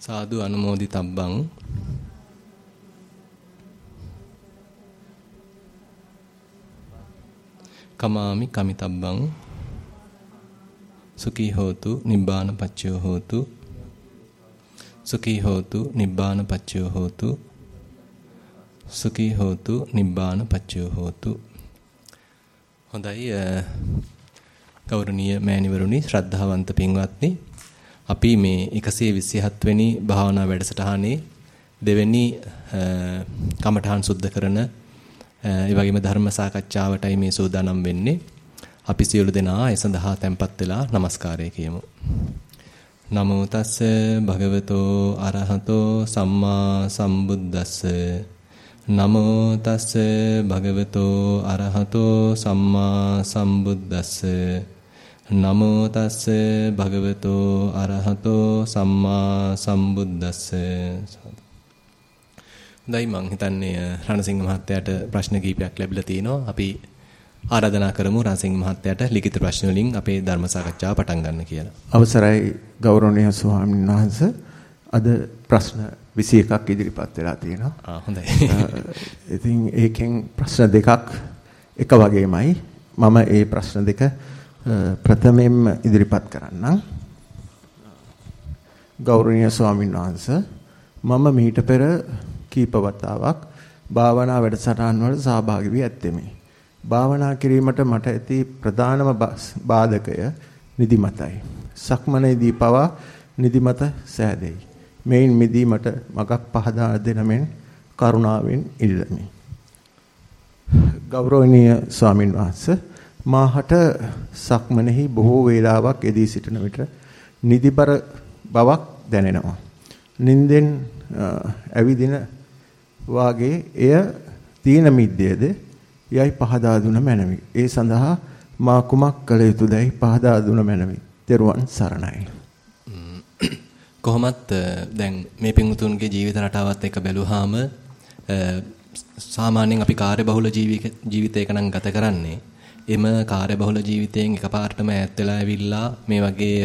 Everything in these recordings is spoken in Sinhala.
සාදු අනුමෝදිතබ්බං. කමාමි කමිතබ්බං. සුඛී හෝතු නිබ්බාන පච්චයෝ හෝතු. සුඛී හෝතු නිබ්බාන පච්චයෝ හෝතු. සුඛී හෝතු නිබ්බාන පච්චයෝ හෝතු. හොඳයි ගෞරවනීය මෑණිවරුනි ශ්‍රද්ධාවන්ත පින්වත්නි. අපි මේ 127 වෙනි භාවනා වැඩසටහනේ දෙවෙනි කමඨාන් සුද්ධ කරන ඒ වගේම ධර්ම සාකච්ඡාවටයි මේ සූදානම් වෙන්නේ. අපි සියලු දෙනා ඒ සඳහා tempත් වෙලා নমස්කාරය කියමු. නමෝ තස්ස භගවතෝ අරහතෝ සම්මා සම්බුද්දස්ස නමෝ තස්ස භගවතෝ අරහතෝ සම්මා සම්බුද්දස්ස නමෝ තස්ස භගවතෝ අරහතෝ සම්මා සම්බුද්දස්ස හොඳයි මං හිතන්නේ රණසිංහ මහත්තයාට ප්‍රශ්න කිහිපයක් ලැබිලා තිනවා. අපි ආරාධනා කරමු රණසිංහ මහත්තයාට ලිඛිත ප්‍රශ්න වලින් අපේ ධර්ම සාකච්ඡාව පටන් ගන්න කියලා. අවසරයි ගෞරවනීය ස්වාමීන් වහන්සේ. අද ප්‍රශ්න 21ක් ඉදිරිපත් වෙලා තියෙනවා. ආ හොඳයි. ඉතින් ඒකෙන් ප්‍රශ්න දෙකක් එක වගේමයි. මම ඒ ප්‍රශ්න දෙක ප්‍රථමයෙන්ම ඉදිරිපත් කරන්නම්. ගෞරවනීය ස්වාමීන් වහන්සේ මම මීට පෙර කීප වතාවක් භාවනා වැඩසටහන් වල සහභාගී වී ඇත්තෙමි. භාවනා කිරීමට මට ඇති ප්‍රධානම බාධකය නිදිමතයි. සක්මනේදී පවා නිදිමත සෑදෙයි. මේන් මිදීමට මගක් පහදා දෙන මෙන් කරුණාවෙන් ඉල්ලමි. ගෞරවනීය ස්වාමින් වහන්සේ මාහට සක්මනේහි බොහෝ වේලාවක් යෙදී සිටින විට නිදිබර බවක් දැනෙනවා. නින්දෙන් ඇවිදින වාගේ එය තීන මිද්දේද යයි පහදා දුන මැනවි. ඒ සඳහා මා කුමක් කළ යුතුදයි පහදා දුන මැනවි. තෙරුවන් සරණයි. කොහොමත් දැන් මේ පිංතුන්ගේ ජීවිත රටාවත් එක්ක බැලුවාම සාමාන්‍යයෙන් අපි කාර්යබහුල ජීවිතයක නම් ගත කරන්නේ එම කාර්යබහුල ජීවිතයෙන් එකපාරටම ඈත් වෙලා ඇවිල්ලා මේ වගේ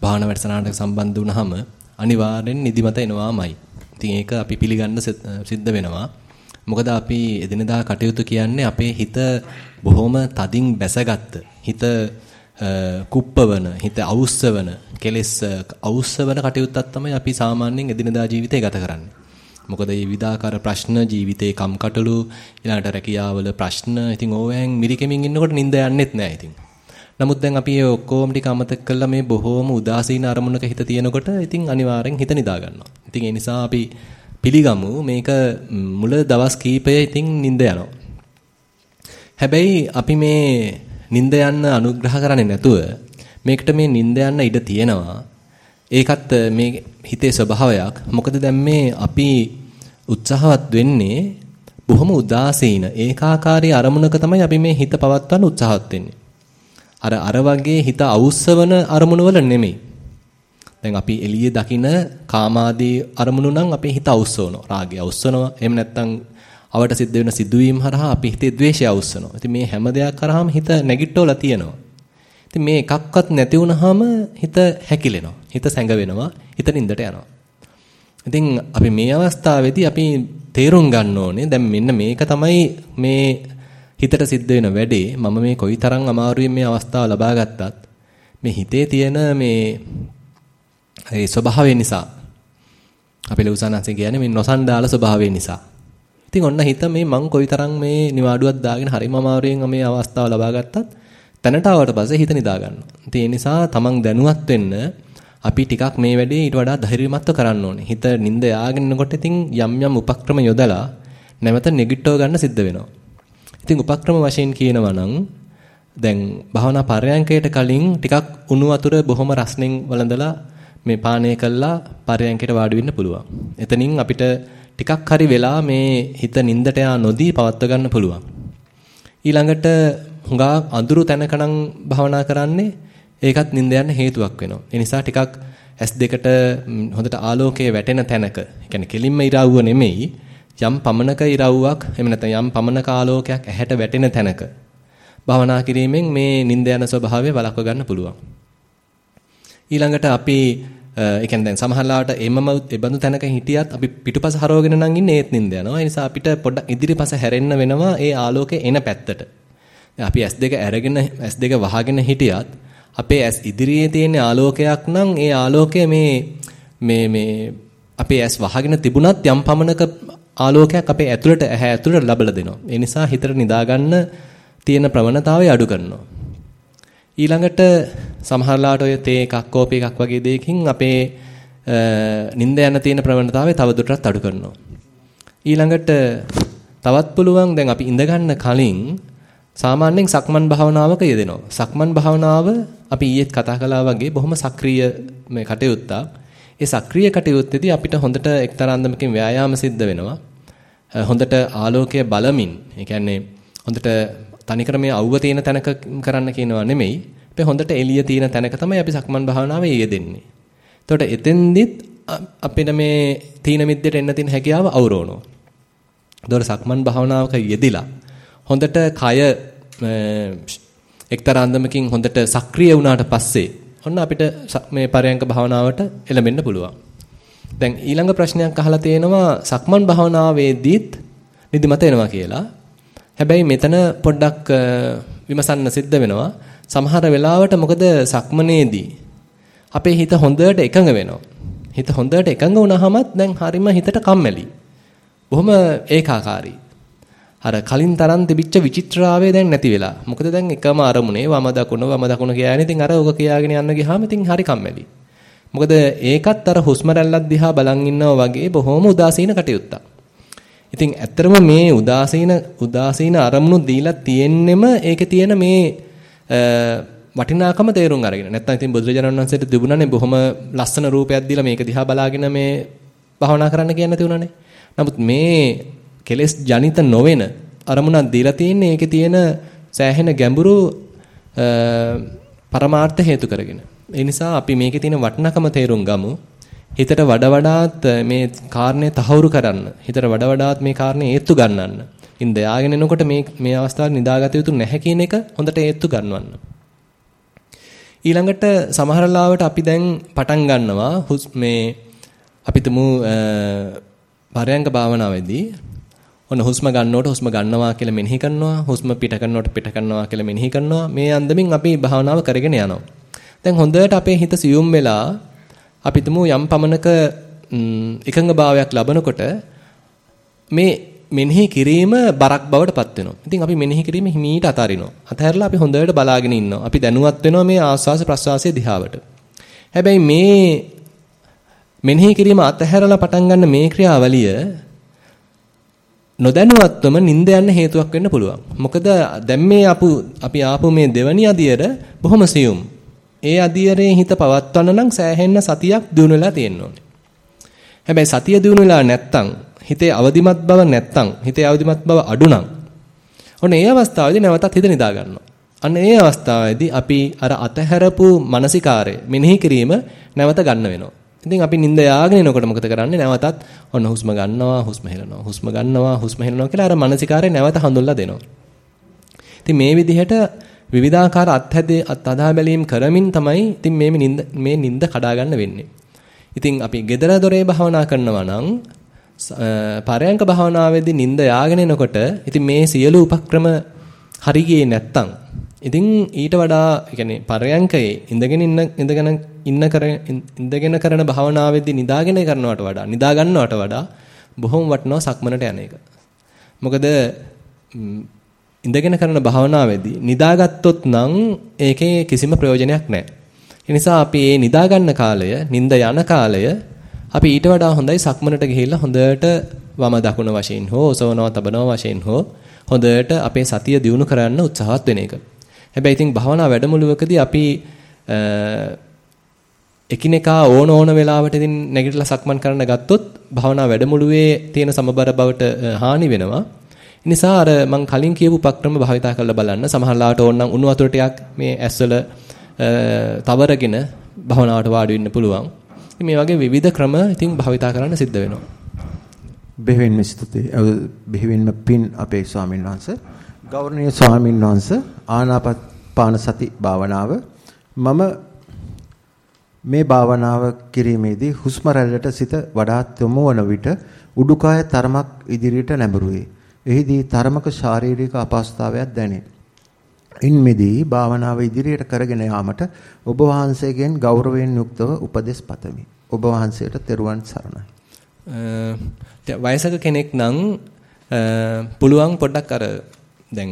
භාවනා වැඩසටහනකට සම්බන්ධ වුණාම අනිවාර්යෙන් නිදිමත එනවාමයි. ඉතින් ඒක අපි පිළිගන්න සිද්ධ වෙනවා. මොකද අපි එදිනදා කටයුතු කියන්නේ අපේ හිත බොහොම තදින් බැසගත්ත හිත කුප්පවන හිත අවුස්සවන කෙලෙස් අවුස්සවන කටයුත්තක් තමයි අපි සාමාන්‍යයෙන් එදිනදා ජීවිතේ ගත කරන්නේ. මොකද මේ විවිධාකාර ප්‍රශ්න ජීවිතේ කම්කටොළු ඊළඟට රැකියාවල ප්‍රශ්න ඉතින් ඕවෑන් මිරිකෙමින් ඉන්නකොට නිින්ද යන්නෙත් නෑ ඉතින්. නමුත් දැන් අපි ඒ ඔක්කොම ටික අමතක කළා මේ බොහෝම උදාසීන අරමුණක හිත තියෙනකොට ඉතින් අනිවාර්යෙන් හිත නිදා ගන්නවා. ඉතින් ඒ නිසා අපි පිළිගමු මේක මුල දවස් කීපය ඉතින් නිින්ද යනවා. හැබැයි අපි මේ නිින්ද යන්න අනුග්‍රහ කරන්නේ නැතුව මේකට මේ නිින්ද යන්න ඉඩ තියෙනවා. ඒකත් මේ හිතේ ස්වභාවයක්. මොකද දැන් මේ අපි උත්සාහවත් වෙන්නේ බොහොම උදාසීන ඒකාකාරී අරමුණක තමයි අපි මේ හිත පවත්වන්න උත්සාහවත් වෙන්නේ. අර අර වගේ හිත අවුස්සවන අරමුණු වල නෙමෙයි. දැන් අපි එළියේ දකින කාමාදී අරමුණු නම් අපේ හිත අවුස්සවනවා. රාගය අවුස්සනවා. එහෙම නැත්නම් අවට සිද්ධ වෙන සිදුවීම් හරහා අපි හිතේ ද්වේෂය අවුස්සනවා. ඉතින් මේ හැම දෙයක් කරාම හිත නැගිට්ටෝලා තියෙනවා. ඉතින් මේ එකක්වත් නැති වුනහම හිත හැකිලෙනවා. හිත සැඟවෙනවා. හිත නින්දට යනවා. ඉතින් අපි මේ අවස්ථාවේදී අපි තේරුම් ගන්න ඕනේ දැන් මෙන්න මේක තමයි මේ හිතට සිද්ධ වෙන වැඩේ මම මේ කොයිතරම් අමාරුවෙන් මේ අවස්ථාව ලබා ගත්තත් මේ හිතේ තියෙන මේ ඒ ස්වභාවය නිසා අපේ ලෞසානන්සේ කියන්නේ මේ නොසන්ඩාල ස්වභාවය නිසා. ඉතින් ඔන්න හිත මේ මං කොයිතරම් මේ නිවාඩුවක් දාගෙන හරිම අමාරුවෙන් මේ අවස්ථාව ලබා ගත්තත් තැනට ආවට පස්සේ හිත නිදා ගන්නවා. ඉතින් ඒ නිසා තමන් දැනුවත් වෙන්න අපි ටිකක් මේ වැඩේ ඊට වඩා ධෛර්යමත්ව කරන්න ඕනේ. හිත නිින්ද යාගෙන ඉන්නකොට ඉතින් යම් යම් උපක්‍රම යොදලා නැවත නෙගිටව ගන්න සිද්ධ වෙනවා. ඉතින් උපක්‍රම වශයෙන් කියනවා නම් දැන් භාවනා පරයන්කයට කලින් ටිකක් උණු වතුර බොහොම රස්නෙන් වළඳලා මේ පානය කළා පරයන්කයට වාඩි වෙන්න පුළුවන්. එතනින් අපිට ටිකක් හරි වෙලා මේ හිත නින්දට යා නොදී පවත්ව ගන්න පුළුවන්. ඊළඟට හුඟා අඳුරු තැනකනම් භාවනා කරන්නේ ඒකත් නින්ද යන්න හේතුවක් වෙනවා. ඒ නිසා ටිකක් S2කට හොඳට ආලෝකයේ වැටෙන තැනක, يعني කෙලින්ම ඉරවුව නෙමෙයි යම් පමනක ඉරව්වක් එහෙම නැත්නම් යම් පමනක ආලෝකයක් ඇහැට වැටෙන තැනක භවනා කිරීමෙන් මේ නිින්ද යන ස්වභාවය වළක්ව ගන්න පුළුවන්. ඊළඟට අපි ඒ කියන්නේ දැන් සමහරලාට එමම එබඳු තැනක හිටියත් අපි පිටුපස හරවගෙන නම් ඉන්නේ ඒත් නින්ද යනවා. ඒ නිසා අපිට පොඩ්ඩක් ඉදිරිපස හැරෙන්න වෙනවා ඒ ආලෝකය එන පැත්තට. අපි S2 අරගෙන S2 වහගෙන හිටියත් අපේ S ඉදිරියේ තියෙන ආලෝකයක් නම් ඒ ආලෝකය මේ මේ මේ අපේ S වහගෙන තිබුණත් යම් පමණක ආලෝකයක් අපේ ඇතුළට ඇහැ ඇතුළට ලබලා දෙනවා. ඒ නිසා හිතට නිදාගන්න තියෙන ප්‍රවණතාවය අඩු කරනවා. ඊළඟට සමහරලාට ඔය තේ එකක් කෝපි එකක් වගේ දෙයකින් අපේ නිින්ද යන තියෙන ප්‍රවණතාවය තවදුරටත් අඩු කරනවා. ඊළඟට තවත් පුළුවන් දැන් අපි ඉඳ ගන්න කලින් සාමාන්‍යයෙන් සක්මන් භාවනාවක යෙදෙනවා. සක්මන් භාවනාව අපි ඊයේත් කතා කළා වගේ බොහොම සක්‍රීය මේ කටයුත්තක්. ඒ සක්‍රීය කටයුත්තේදී අපිට හොඳට එක්තරා අන්දමකින් ව්‍යායාම සිද්ධ වෙනවා. හොඳට ආලෝකය බලමින්, ඒ කියන්නේ හොඳට තනිකර මේ අවුව තියෙන තැනක කරන්න කියනවා නෙමෙයි. අපි හොඳට එළිය තියෙන තැනක තමයි අපි සක්මන් භාවනාවේ යෙදෙන්නේ. එතකොට එතෙන්දිත් අපිට මේ තීන මිද්දට එන්න තියෙන හැකියාව අවරෝණෝ. එතකොට සක්මන් භාවනාවක යෙදිලා හොඳට කය එක්තරා අන්දමකින් හොඳට සක්‍රිය වුණාට පස්සේ ඔන්න අපිට මේ පරයන්ක භාවනාවට එළඹෙන්න පුළුවන්. දැන් ඊළඟ ප්‍රශ්නයක් අහලා තියෙනවා සක්මන් භාවනාවේදීත් නිදිමත එනවා කියලා. හැබැයි මෙතන පොඩ්ඩක් විමසන්න සිද්ධ වෙනවා. සමහර වෙලාවට මොකද සක්මනේදී අපේ හිත හොඳට එකඟ වෙනවා. හිත හොඳට එකඟ වුණාමත් දැන් හරිම හිතට කම්මැලි. බොහොම ඒකාකාරී. අර කලින් තරම් තිබිච්ච විචිත්‍රාවය දැන් නැති වෙලා. මොකද දැන් එකම අරමුණේ වම දකුණ වම දකුණ කියන්නේ ඉතින් අර ඔක කියාගෙන යන්න ගියාම ඉතින් හරි කම්මැලි. මොකද ඒකත් අර හුස්ම රැල්ලක් දිහා බලන් ඉන්නවා වගේ බොහොම උදාසීන කටයුත්තක්. ඉතින් ඇත්තරම මේ උදාසීන උදාසීන අරමුණු දීලා තියෙන්නෙම ඒකේ තියෙන මේ වටිනාකම තේරුම් අරගෙන. නැත්තම් ඉතින් බුදුරජාණන් වහන්සේට තිබුණානේ බොහොම ලස්සන රූපයක් දීලා මේක දිහා බලාගෙන මේ භවනා කරන්න කියන්නේ නැති උනානේ. නමුත් මේ කෙලෙස් ජනිත නොවන අරමුණක් දීලා තියෙන්නේ ඒකේ තියෙන සෑහෙන ගැඹුරු පරමාර්ථ හේතු කරගෙන. ඒ නිසා අපි මේකේ තියෙන වටිනකම තේරුම් ගමු. හිතට වඩා වඩාත් මේ කාරණේ තහවුරු කරන්න. හිතට වඩා වඩාත් මේ කාරණේ ඒත්තු ගන්නන්න. ඉන් දයාගෙන එනකොට මේ මේ අවස්ථාවේ නිදාගත යුතු නැහැ කියන එක හොඳට ඒත්තු ගන්නවන්න. ඊළඟට සමහර ලාවට අපි දැන් පටන් ගන්නවා මේ අපි තුමු පරයන්ක භාවනාවේදී ඔන්න හුස්ම ගන්නකොට හුස්ම ගන්නවා කියලා මෙනෙහි කරනවා හුස්ම පිට කරනකොට පිට කරනවා කියලා මෙනෙහි කරනවා මේ අන්දමින් අපි භාවනාව කරගෙන යනවා දැන් හොඳට අපේ හිත සියුම් වෙලා අපි තුමු යම් පමණක එකඟ භාවයක් ලබනකොට මේ මෙනෙහි කිරීම බරක් බවට පත් වෙනවා. ඉතින් අපි මෙනෙහි කිරීම හිමීට අතාරිනවා. අතහැරලා අපි හොඳට බලාගෙන ඉන්නවා. අපි දැනුවත් වෙනවා මේ ආස්වාස ප්‍රස්වාසයේ දිහාවට. හැබැයි මේ මෙනෙහි කිරීම අතහැරලා පටන් ගන්න මේ ක්‍රියාවලිය නොදැනුවත්වම නිින්ද යන්න හේතුවක් වෙන්න පුළුවන්. මොකද දැන් මේ අපු අපි ආපු මේ දෙවනි අදියර බොහොම සියුම්. ඒ අදියරේ හිත පවත්වන්න නම් සෑහෙන්න සතියක් දිනු වෙලා තියෙන්න ඕනේ. හැබැයි සතිය දිනු වෙලා නැත්තම් හිතේ අවදිමත් බව නැත්තම් හිතේ අවදිමත් බව අඩු නම් ඔන්න ඒ අවස්ථාවේදී නැවතත් හිත නිදා ගන්නවා. අන්න ඒ අවස්ථාවේදී අපි අර අතහැරපු මානසිකාරය මෙනෙහි කිරීම නැවත ගන්න වෙනවා. ඉතින් අපි නිින්ද යාගෙන එනකොට මොකද කරන්නේ? නැවතත් ඔන්න හුස්ම ගන්නවා, හුස්ම හෙලනවා, හුස්ම ගන්නවා, හුස්ම හෙලනවා කියලා අර මානසිකාරය නැවත හඳුන්ලා දෙනවා. ඉතින් මේ විදිහට විවිධාකාර අත්හැදේ අත්අදා බැලීම් කරමින් තමයි ඉතින් මේ නිින්ද මේ නිින්ද කඩා ගන්න වෙන්නේ. ඉතින් අපි gedara dore භාවනා කරනවා නම් පරයන්ක භාවනාවේදී නිින්ද යාගෙන එනකොට ඉතින් මේ සියලු උපක්‍රම හරි ගියේ නැත්තම් ඉතින් ඊට වඩා يعني පරයන්කේ ඉඳගෙන ඉන්න ඉඳගෙන ඉන්න කර ඉඳගෙන කරන භාවනාවේදී නිදාගෙන කරනවට වඩා නිදා ගන්නවට වඩා බොහොම වටිනවා සක්මනට යන එක. මොකද ඉඳගෙන කරන භාවනාවේදී නිදාගත්තොත් නම් ඒකේ කිසිම ප්‍රයෝජනයක් නැහැ. ඒ නිසා අපි මේ නිදා ගන්න කාලය, නිින්ද යන කාලය අපි ඊට වඩා හොඳයි සක්මනට ගිහිල්ලා හොඳට වම දකුණ වශයෙන් හෝ ඔසවනවා තබනවා වශයෙන් හෝ හොඳට අපේ සතිය දියුණු කරන්න උත්සාහවත් වෙන එක. හැබැයි ඉතින් භාවනා වැඩමුළුවකදී අපි එකිනෙකා ඕන ඕන වෙලාවට ඉතින් නැගිටලා සක්මන් කරන්න ගත්තොත් භාවනා වැඩමුළුවේ තියෙන සමබර බවට හානි වෙනවා. නිසා අර මම කලින් කියපු උපක්‍රම භාවිතා කරලා බලන්න. සමහරලාට ඕනනම් උණු වතුර ටිකක් මේ ඇස්වල තවරගෙන භාවනාවට වාඩි වෙන්න පුළුවන්. මේ වගේ විවිධ ක්‍රම ඉතින් භාවිතා කරන්න සිද්ධ වෙනවා. බෙහෙවින්ම ස්තුතියි. බෙහෙවින්ම පින් අපේ ස්වාමීන් වහන්සේ. ගෞරවනීය ස්වාමීන් වහන්සේ ආනාපාන සති භාවනාව මම මේ භාවනාව කිරීමේදී හුස්ම රැල්ලට සිත වඩාත් යොමු වන විට උඩුකය තරමක් ඉදිරියට නැඹුරුවේ. එහිදී තරමක ශාරීරික අපහසුතාවයක් දැනේ. ඉන් මෙදී භාවනාව ඉදිරියට කරගෙන යාමට ඔබ වහන්සේගෙන් ගෞරවයෙන් යුක්තව උපදෙස් පතමි. ඔබ වහන්සේට තෙරුවන් සරණයි. වයසක කෙනෙක් නම් පුළුවන් පොඩ්ඩක් අර දැන්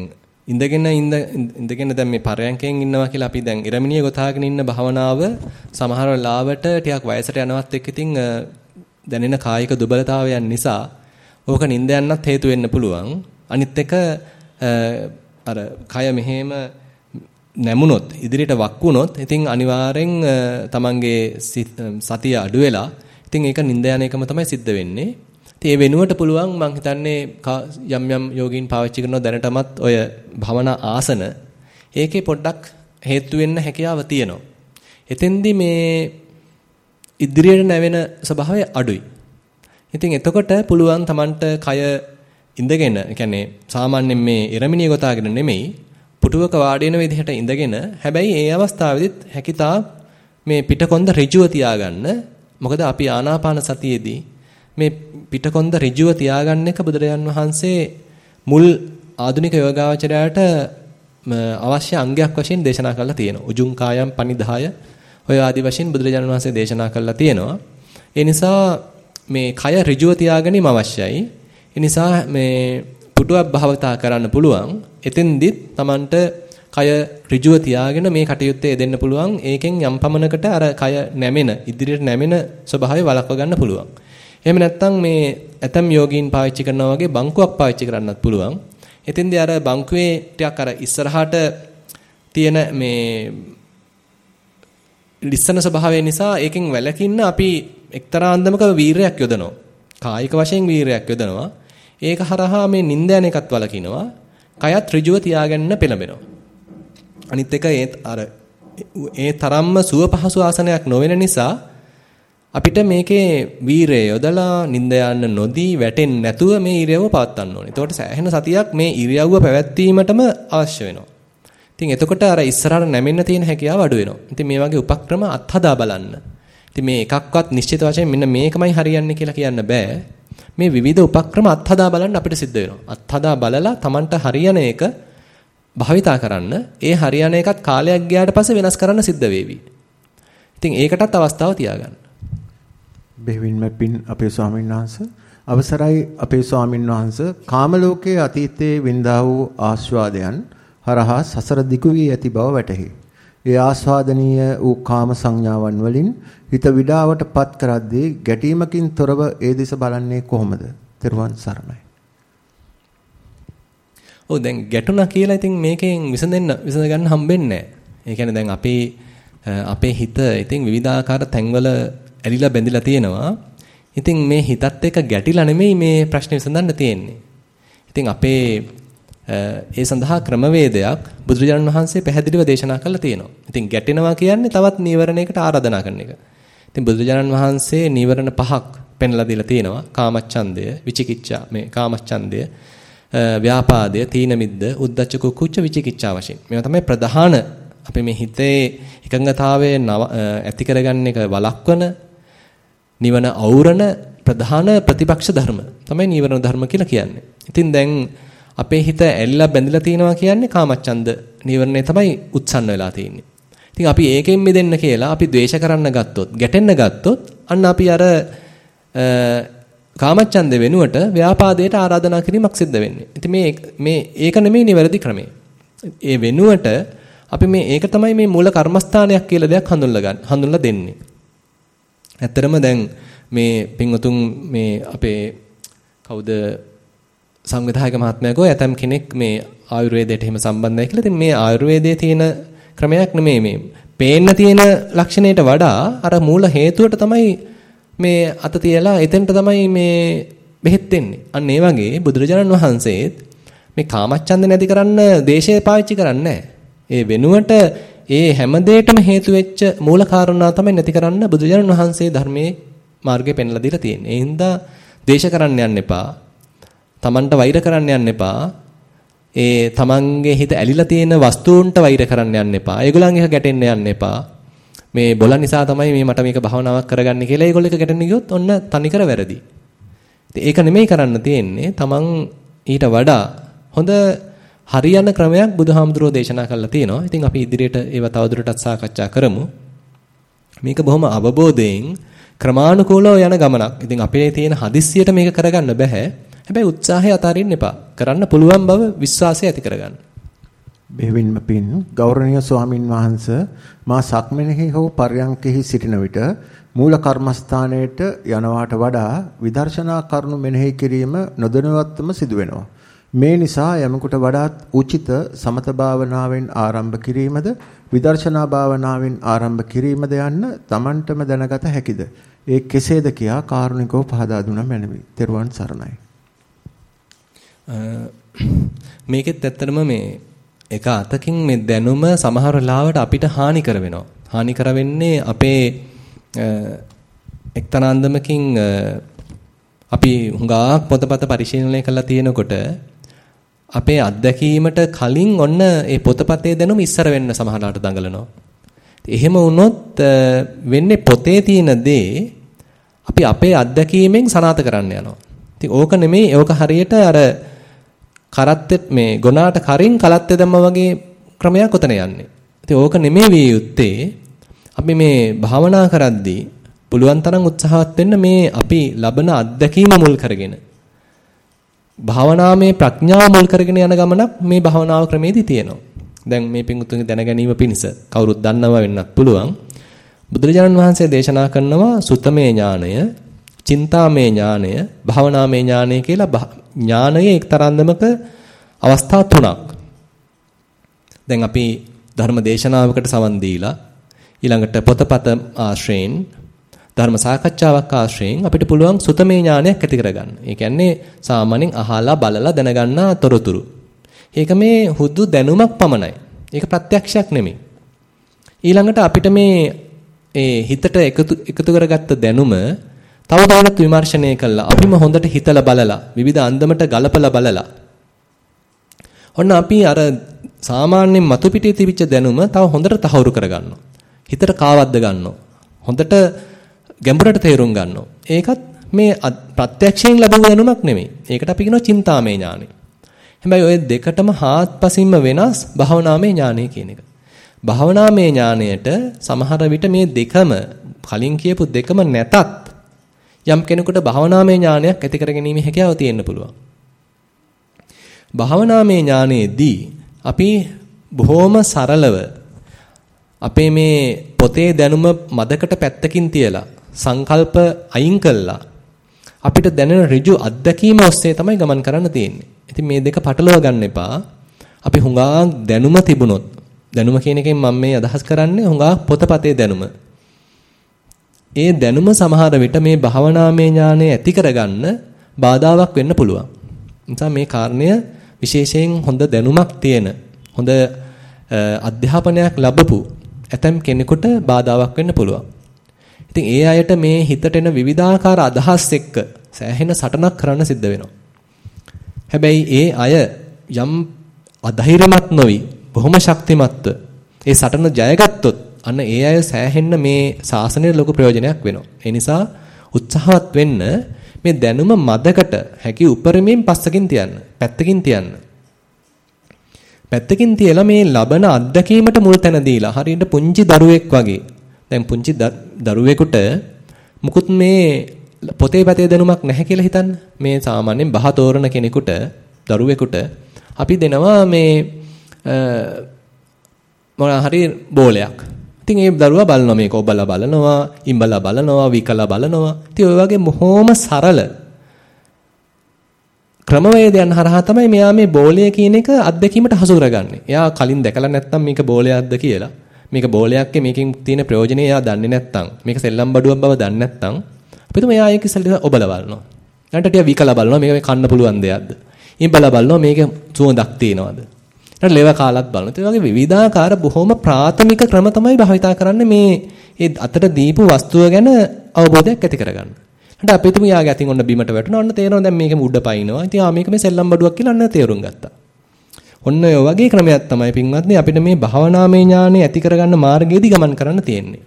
ඉඳගෙන ඉඳ ඉඳගෙන දැන් මේ පරයන්කෙන් ඉන්නවා කියලා අපි දැන් ඉරමිනිය ගොතාගෙන ඉන්න භවනාව සමහර වෙලාවට ටිකක් වයසට යනවත් එක්ක ඉතින් දැනෙන කායික දුබලතාවයන් නිසා ඕක නිින්ද යන්නත් හේතු වෙන්න පුළුවන්. අනිත් එක අර කය මෙහෙම නැමුණොත් ඉදිරියට වක් වුණොත් ඉතින් අනිවාර්යෙන් තමන්ගේ සතිය අඩු වෙලා ඉතින් ඒක නිින්ද යන එකම තමයි සිද්ධ වෙන්නේ. ඉතින් ඒ වෙනුවට පුළුවන් මම හිතන්නේ යම් යම් යෝගීන් පාවිච්චි කරන දැනටමත් ඔය භවනා ආසන ඒකේ පොඩ්ඩක් හේතු වෙන්න හැකියාව තියෙනවා. එතෙන්දී මේ ඉදිරියට නැවෙන ස්වභාවය අඩුයි. ඉතින් එතකොට පුළුවන් Tamanට කය ඉඳගෙන, يعني සාමාන්‍යයෙන් මේ ඉරමිනිය ගොතාගෙන නෙමෙයි, පුටුවක වාඩි වෙන විදිහට ඉඳගෙන, හැබැයි ඒ අවස්ථාවේදීත් හැකිතා මේ පිටකොන්ද ඍජුව තියාගන්න. මොකද අපි ආනාපාන සතියේදී මේ පිටකොන්ද ඍජුව තියාගන්න එක බුදුරජාන් වහන්සේ මුල් ආධුනික යෝගාවචරයට අවශ්‍ය අංගයක් වශයෙන් දේශනා කරලා තියෙනවා. උජුං කායම් පනිදාය ඔය ආදි වශයෙන් බුදුරජාණන් වහන්සේ දේශනා කරලා තියෙනවා. ඒ නිසා මේ කය ඍජුව තියාගැනීම අවශ්‍යයි. ඒ නිසා මේ පුටුවක් භාවිතා කරන්න පුළුවන්. එතෙන්දිත් Tamanට කය ඍජුව තියාගෙන මේ කටයුත්තේ යෙදෙන්න පුළුවන්. ඒකෙන් යම් පමණකට අර කය නැමෙන, ඉදිරියට නැමෙන ස්වභාවය වළක්ව ගන්න පුළුවන්. එහෙම නැත්නම් මේ ඇතම් යෝගීන් පාවිච්චි කරනවා වගේ බංකුවක් පාවිච්චි කරන්නත් පුළුවන්. එතෙන්දී අර බංකුවේ ටිකක් අර ඉස්සරහට තියෙන මේ ලිස්සන ස්වභාවය නිසා ඒකෙන් වැළකින්න අපි එක්තරා අන්දමක වීරයක් යොදනවා. කායික වශයෙන් වීරයක් යොදනවා. ඒක හරහා මේ නිින්ද යන එකත් වළකිනවා. කයත් ඍජුව තියාගන්න පෙළඹෙනවා. අනිත් එක ඒ අර ඒ තරම්ම සුව පහසු ආසනයක් නොවන නිසා අපිට මේකේ වීරය යොදලා නිින්ද යන්න නොදී වැටෙන්නේ නැතුව මේ ඉරියව්ව පවත්වන්න ඕනේ. එතකොට සෑහෙන සතියක් මේ ඉරියව්ව පැවැත්වීමටම අවශ්‍ය වෙනවා. ඉතින් එතකොට අර ඉස්සරහට නැමෙන්න තියෙන හැකියාව අඩු වෙනවා. ඉතින් මේ වගේ උපක්‍රම අත්හදා බලන්න. ඉතින් මේ එකක්වත් නිශ්චිත වශයෙන් මෙන්න මේකමයි හරියන්නේ කියලා කියන්න බෑ. මේ විවිධ උපක්‍රම අත්හදා බලන්න අපිට සිද්ධ වෙනවා. අත්හදා බලලා Tamanට හරියන එක භාවිතා කරන්න. ඒ හරියන එකත් කාලයක් ගියාට පස්සේ වෙනස් කරන්න සිද්ධ වේවි. ඉතින් ඒකටත් අවස්ථාව තියාගන්න. බෙහෙවින්ම පින් අපේ ස්වාමීන් වහන්සේ අවසරයි අපේ ස්වාමීන් වහන්සේ කාම ලෝකයේ අතීතයේ වින්දා වූ ආස්වාදයන් හරහා සසර දිගු වී ඇති බව වැටහි. ඒ ආස්වාදනීය වූ කාම සංඥාවන් වලින් හිත විඩාවටපත් කරද්දී ගැටීමකින් තොරව ඒ දිස බලන්නේ කොහොමද? තෙරුවන් සරණයි. ඔව් දැන් ගැටුණා කියලා ඉතින් මේකෙන් විසඳෙන්න විසඳ ගන්න හම්බෙන්නේ නැහැ. ඒ කියන්නේ දැන් අපේ අපේ හිත ඉතින් විවිධාකාර තැන්වල ඇලිලා බැඳිලා තියෙනවා. ඉතින් මේ හිතත් එක්ක ගැටිලා නෙමෙයි මේ ප්‍රශ්නේ විසඳන්න තියෙන්නේ. ඉතින් අපේ ඒ සඳහා ක්‍රමවේදයක් බුදුරජාණන් වහන්සේ පැහැදිලිව දේශනා කළා තියෙනවා. ඉතින් ගැටෙනවා කියන්නේ තවත් නීවරණයකට ආරාධනා කරන එක. ඉතින් බුදුරජාණන් වහන්සේ නීවරණ පහක් පෙන්ලා දීලා තියෙනවා. කාමච්ඡන්දය, විචිකිච්ඡා මේ කාමච්ඡන්දය, ව්‍යාපාදය, තීන මිද්ද, උද්ධච්ච කුක්කුච්ච විචිකිච්ඡා වශයෙන්. මේවා තමයි ප්‍රධාන අපි මේ හිතේ එකඟතාවයේ ඇති කරගන්න එක වළක්වන නිවන අවුරන ප්‍රධාන ප්‍රතිපක්ෂ ධර්ම තමයි නීවරණ ධර්ම කියලා කියන්නේ. ඉතින් දැන් අපේ හිත ඇලිලා බැඳිලා තියෙනවා කියන්නේ කාමච්ඡන්ද නීවරණය තමයි උත්සන්න වෙලා තියෙන්නේ. ඉතින් අපි ඒකෙන් මිදෙන්න කියලා අපි ද්වේෂ කරන්න ගත්තොත්, ගැටෙන්න ගත්තොත් අන්න අපි අර කාමච්ඡන්ද වෙනුවට ව්‍යාපාදයට ආරාධනා කිරීමක් සිද්ධ වෙන්නේ. ඉතින් මේ මේ ඒක නෙමෙයි නිවැරදි ක්‍රමය. ඒ වෙනුවට අපි මේ ඒක තමයි මේ මූල කර්මස්ථානයක් කියලා දෙයක් හඳුන්ලා ගන්න හඳුන්ලා දෙන්නේ. ඇත්තරම දැන් මේ පින්වතුන් මේ අපේ කවුද සංවිධායක මහත්මයා ගෝ ඇතම් කෙනෙක් මේ ආයුර්වේදයට එහෙම සම්බන්ධයි කියලා. ඉතින් මේ ආයුර්වේදයේ තියෙන ක්‍රමයක් නෙමෙයි මේ. පේන්න තියෙන ලක්ෂණයට වඩා අර මූල හේතුවට තමයි මේ අත තියලා එතෙන්ට තමයි මේ බෙහෙත් දෙන්නේ. අන්න ඒ වගේ බුදුරජාණන් වහන්සේත් මේ කාමච්ඡන්ද නැති කරන්න දේශය පාවිච්චි කරන්නේ ඒ වෙනුවට ඒ හැම දෙයකම හේතු වෙච්ච මූල කාරණා තමයි නැති කරන්න බුදුරජාණන් වහන්සේ ධර්මයේ මාර්ගය පෙන්ලා දීලා තියෙන්නේ. ඒ හින්දා දේශ කරන්න යන්න එපා. Tamanට වෛර කරන්න යන්න එපා. ඒ Tamanගේ හිත ඇලිලා තියෙන වස්තුන්ට වෛර කරන්න යන්න එපා. ඒගොල්ලන් එක ගැටෙන්න යන්න එපා. මේ බොලන් නිසා තමයි මේ මට මේක භාවනාවක් කරගන්න කියලා ඒගොල්ලෝ එක ගැටෙන්න ගියොත් ඔන්න තනිකර වැරදි. ඒක නෙමෙයි කරන්න තියෙන්නේ. තමන් ඊට වඩා හොඳ හරියන ක්‍රමයක් බුදුහාමුදුරෝ දේශනා කරලා තියෙනවා. ඉතින් අපි ඉදිරියට ඒව තවදුරටත් සාකච්ඡා කරමු. මේක බොහොම අවබෝධයෙන් ක්‍රමානුකූලව යන ගමනක්. ඉතින් අපේ තියෙන හදිස්සියට මේක කරගන්න බෑ. හැබැයි උත්සාහය අතාරින්න එපා. කරන්න පුළුවන් බව විශ්වාසය ඇති කරගන්න. බෙහෙවින්ම පින් ගෞරවනීය ස්වාමින් වහන්සේ මා සක්මනෙහි හෝ පර්යංකෙහි සිටින විට මූල කර්මස්ථානයට යනවාට වඩා විදර්ශනා කරුණු මෙනෙහි කිරීම නොදැනුවත්වම සිදුවෙනවා. මේ නිසා යමෙකුට වඩාත් උචිත සමත භාවනාවෙන් ආරම්භ කිරීමද විදර්ශනා භාවනාවෙන් ආරම්භ කිරීමද යන්න Tamanටම දැනගත හැකිද? ඒ කෙසේද කියා කාරුණිකව පහදා දුන මැනවි. තෙරුවන් සරණයි. මේකෙත් ඇත්තටම මේ එක අතකින් මේ දැනුම සමහර වෙලාවට අපිට හානි කර වෙනවා. හානි කර වෙන්නේ අපේ එක්තරාන්දමකින් අපි හුඟක් පොතපත පරිශීලනය කරලා තියෙනකොට අපේ අත්දැකීමට කලින් ඔන්න ඒ පොතපතේ දැනුම ඉස්සර වෙන්න සමහරවිට දඟලනවා. එහෙම වුණොත් වෙන්නේ පොතේ තියෙන දේ අපි අපේ අත්දැකීමෙන් සනාත කරන්න යනවා. ඉතින් ඕක නෙමෙයි ඕක හරියට අර කරත්තෙත් මේ ගොනාට කරින් කලත්තේ දැම්මා වගේ ක්‍රමයක් උතන යන්නේ. ඉතින් ඕක නෙමෙයි විය යුත්තේ අපි මේ භාවනා කරද්දී පුළුවන් තරම් උත්සාහවත් වෙන්න මේ අපි ලබන අත්දැකීම මුල් කරගෙන භාවනාමේ ප්‍රඥාව මුල් කරගෙන යන ගමනක් මේ භාවනාව ක්‍රමේදී තියෙනවා. දැන් මේ පිංගුතුන්ගේ දැන ගැනීම පිණිස කවුරුත් දන්නවා වෙන්නත් පුළුවන්. බුදුරජාණන් වහන්සේ දේශනා කරනවා සුතමේ ඥානය, චින්තාමේ ඥානය, භාවනාමේ ඥානය කියලා ඥානයේ එක්තරාන්දමක අවස්ථා තුනක්. දැන් අපි ධර්ම දේශනාවකට සවන් දීලා ඊළඟට පොතපත ආශ්‍රයෙන් ධර්ම සාකච්ඡාවක් ආශ්‍රයෙන් අපිට පුළුවන් සුතමේ ඥානයක් ඇති කරගන්න. ඒ කියන්නේ සාමාන්‍යයෙන් අහලා බලලා දැනගන්න තොරතුරු. ඒක මේ හුදු දැනුමක් පමණයි. ඒක ප්‍රත්‍යක්ෂයක් නෙමෙයි. ඊළඟට අපිට මේ ඒ හිතට එකතු එකතු කරගත්ත දැනුම තව තවත් විමර්ශනය කළා. අපිම හොඳට හිතලා බලලා විවිධ අන්දමට ගලපලා බලලා ඔන්න අපි අර සාමාන්‍යයෙන් මතු පිටේ තිබිච්ච දැනුම තව හොඳට තහවුරු කරගන්නවා. හිතට කාවද්ද ගන්නවා. හොඳට ගැඹුරට තේරුම් ගන්නවා. ඒකත් මේ ප්‍රත්‍යක්ෂයෙන් ලැබුණු දැනුමක් නෙමෙයි. ඒකට අපි කියනවා චින්තාමය ඥානෙ. හැබැයි ওই දෙකටම හාත්පසින්ම වෙනස් භාවනාමය ඥානෙ කියන එක. භාවනාමය ඥානයට සමහර විට මේ දෙකම කලින් කියපු දෙකම නැතත් යම් කෙනෙකුට භාවනාමය ඥානයක් ඇති කරගැනීමේ හැකියාව තියෙන්න පුළුවන්. භාවනාමය ඥානයේදී අපි බොහොම සරලව අපේ මේ පොතේ දැනුම මදකට පැත්තකින් තියලා සංකල්ප අයින් කළා අපිට දැනෙන ඍජු අත්දැකීම ඔස්සේ තමයි ගමන් කරන්න තියෙන්නේ. ඉතින් මේ දෙක පටලවා ගන්න එපා. අපි හුඟා දැනුම තිබුණොත් දැනුම කියන එකෙන් මම මේ අදහස් කරන්නේ හුඟා පොතපතේ දැනුම. ඒ දැනුම සමහර විට මේ භාවනාමය ඥානය ඇති කරගන්න බාධාවක් වෙන්න පුළුවන්. නිසා මේ කාරණය විශේෂයෙන් හොඳ දැනුමක් තියෙන හොඳ අධ්‍යාපනයක් ලැබපු ඇතම් කෙනෙකුට බාධාවක් වෙන්න පුළුවන්. ඉතින් ඒ අයට මේ හිතට එන විවිධාකාර අදහස් එක්ක සෑහෙන සටනක් කරන්න සිද්ධ වෙනවා. හැබැයි ඒ අය යම් අධෛර්යමත් නොවි බොහොම ශක්තිමත්ව ඒ සටන ජයගත්තොත් අන්න ඒ අය සෑහෙන්න මේ ශාසනයට ලොකු ප්‍රයෝජනයක් වෙනවා. ඒ නිසා උත්සාහවත් වෙන්න මේ දැනුම මදකට හැකි උපරිමයෙන් පස්සකින් තියන්න. පැත්තකින් තියන්න. පැත්තකින් තියලා මේ ලබන අත්දැකීමට මුල් තැන දීලා හරියට පුංචි දරුවෙක් වගේ. දැන් පුංචි දරුවෙකුට මුකුත් මේ පොතේ පැතේ දැනුමක් නැහැ කියලා හිතන්න. මේ සාමාන්‍යයෙන් බහ තෝරන කෙනෙකුට දරුවෙකුට අපි දෙනවා මේ මොනවා හරි බෝලයක්. ඉතින් ඒ දරුවා බලනවා මේක ඔබලා බලනවා, ඉඹලා බලනවා, විකලා බලනවා. ඉතින් ඔය වගේ මොහොම සරල ක්‍රමවේදයන් හරහා තමයි මෙයා මේ බෝලය කියන එක අත්දැකීමට හසු කරගන්නේ. එයා කලින් දැකලා නැත්නම් මේක බෝලයක්ද කියලා. මේක බෝලයක් මේකෙන් තියෙන ප්‍රයෝජනේ එයා දන්නේ නැත්නම්, මේක සෙල්ලම් බඩුවක් බව දන්නේ නැත්නම්, අපි තුම එයා ඒක ඉස්සෙල්ලා ඔබලා බලනවා. ඊට ටික විකලා බලනවා මේක කන්න පුළුවන් දෙයක්ද? ඉඹලා බලනවා මේක සුවඳක් තියනවද? ඊට ලෙව කාලත් බලනවා. ඒ වගේ විවිධාකාර බොහොම ප්‍රාථමික ක්‍රම තමයි භාවිතා කරන්නේ මේ ඒ අතට දීපු වස්තුව ගැන අවබෝධයක් ඇති කරගන්න. ඊට අපි තුමු යාගේ අතින් ඔන්න බිමට වැටුණා. ඔන්න තේරෙනවා දැන් මේක උඩ පයින්නවා. ඉතින් ආ මේක මේ සෙල්ලම් බඩුවක් කියලා අන්න තේරුම් ගත්තා. ඔන්න ඔය වගේ ක්‍රමයක් තමයි පින්වත්නි අපිට මේ භාවනාමය ඥානෙ ඇති කරගන්න මාර්ගයේදී ගමන් කරන්න තියෙන්නේ.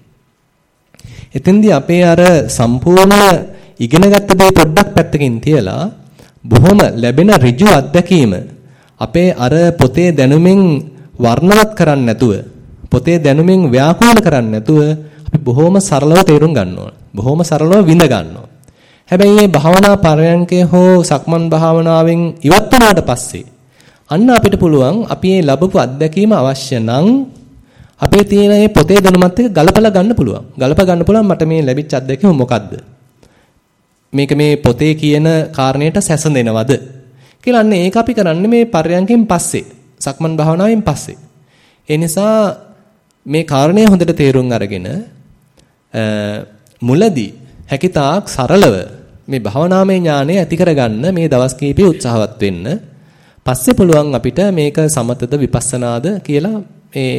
එතෙන්දී අපේ අර සම්පූර්ණ ඉගෙනගත්ත දේ පොඩ්ඩක් පැත්තකින් තියලා බොහොම ලැබෙන ඍජු අත්දැකීම අපේ අර පොතේ දැනුමින් වර්ණවත් කරන්නේ නැතුව පොතේ දැනුමින් ව්‍යාකූල කරන්නේ නැතුව අපි බොහොම සරලව තේරුම් ගන්න ඕන. බොහොම සරලව විඳ ගන්න ඕන. හැබැයි මේ භාවනා පරයන්කේ හෝ සක්මන් භාවනාවෙන් ඉවත් වුණාට පස්සේ අන්න අපිට පුළුවන් අපි මේ ලැබපු අත්දැකීම අවශ්‍ය නම් අපේ තියෙන මේ පොතේ දැනුමත් එක්ක ගලපලා ගන්න පුළුවන්. ගලප ගන්න පුළුවන් මට මේ ලැබිච්ච අත්දැකීම මොකද්ද? මේක මේ පොතේ කියන කාරණයට සැසඳෙනවද? කියලා අන්න ඒක අපි කරන්නේ මේ පරයන්කෙන් පස්සේ. සක්මන් භාවනාවෙන් පස්සේ. ඒ නිසා මේ කාරණය හොඳට තේරුම් අරගෙන මුලදී හැකිතාක් සරලව මේ භාවනාමය ඥානය ඇති කරගන්න මේ දවස් කීපේ උත්සාහවත් වෙන්න. පස්සේ පුළුවන් අපිට මේක සමතද විපස්සනාද කියලා මේ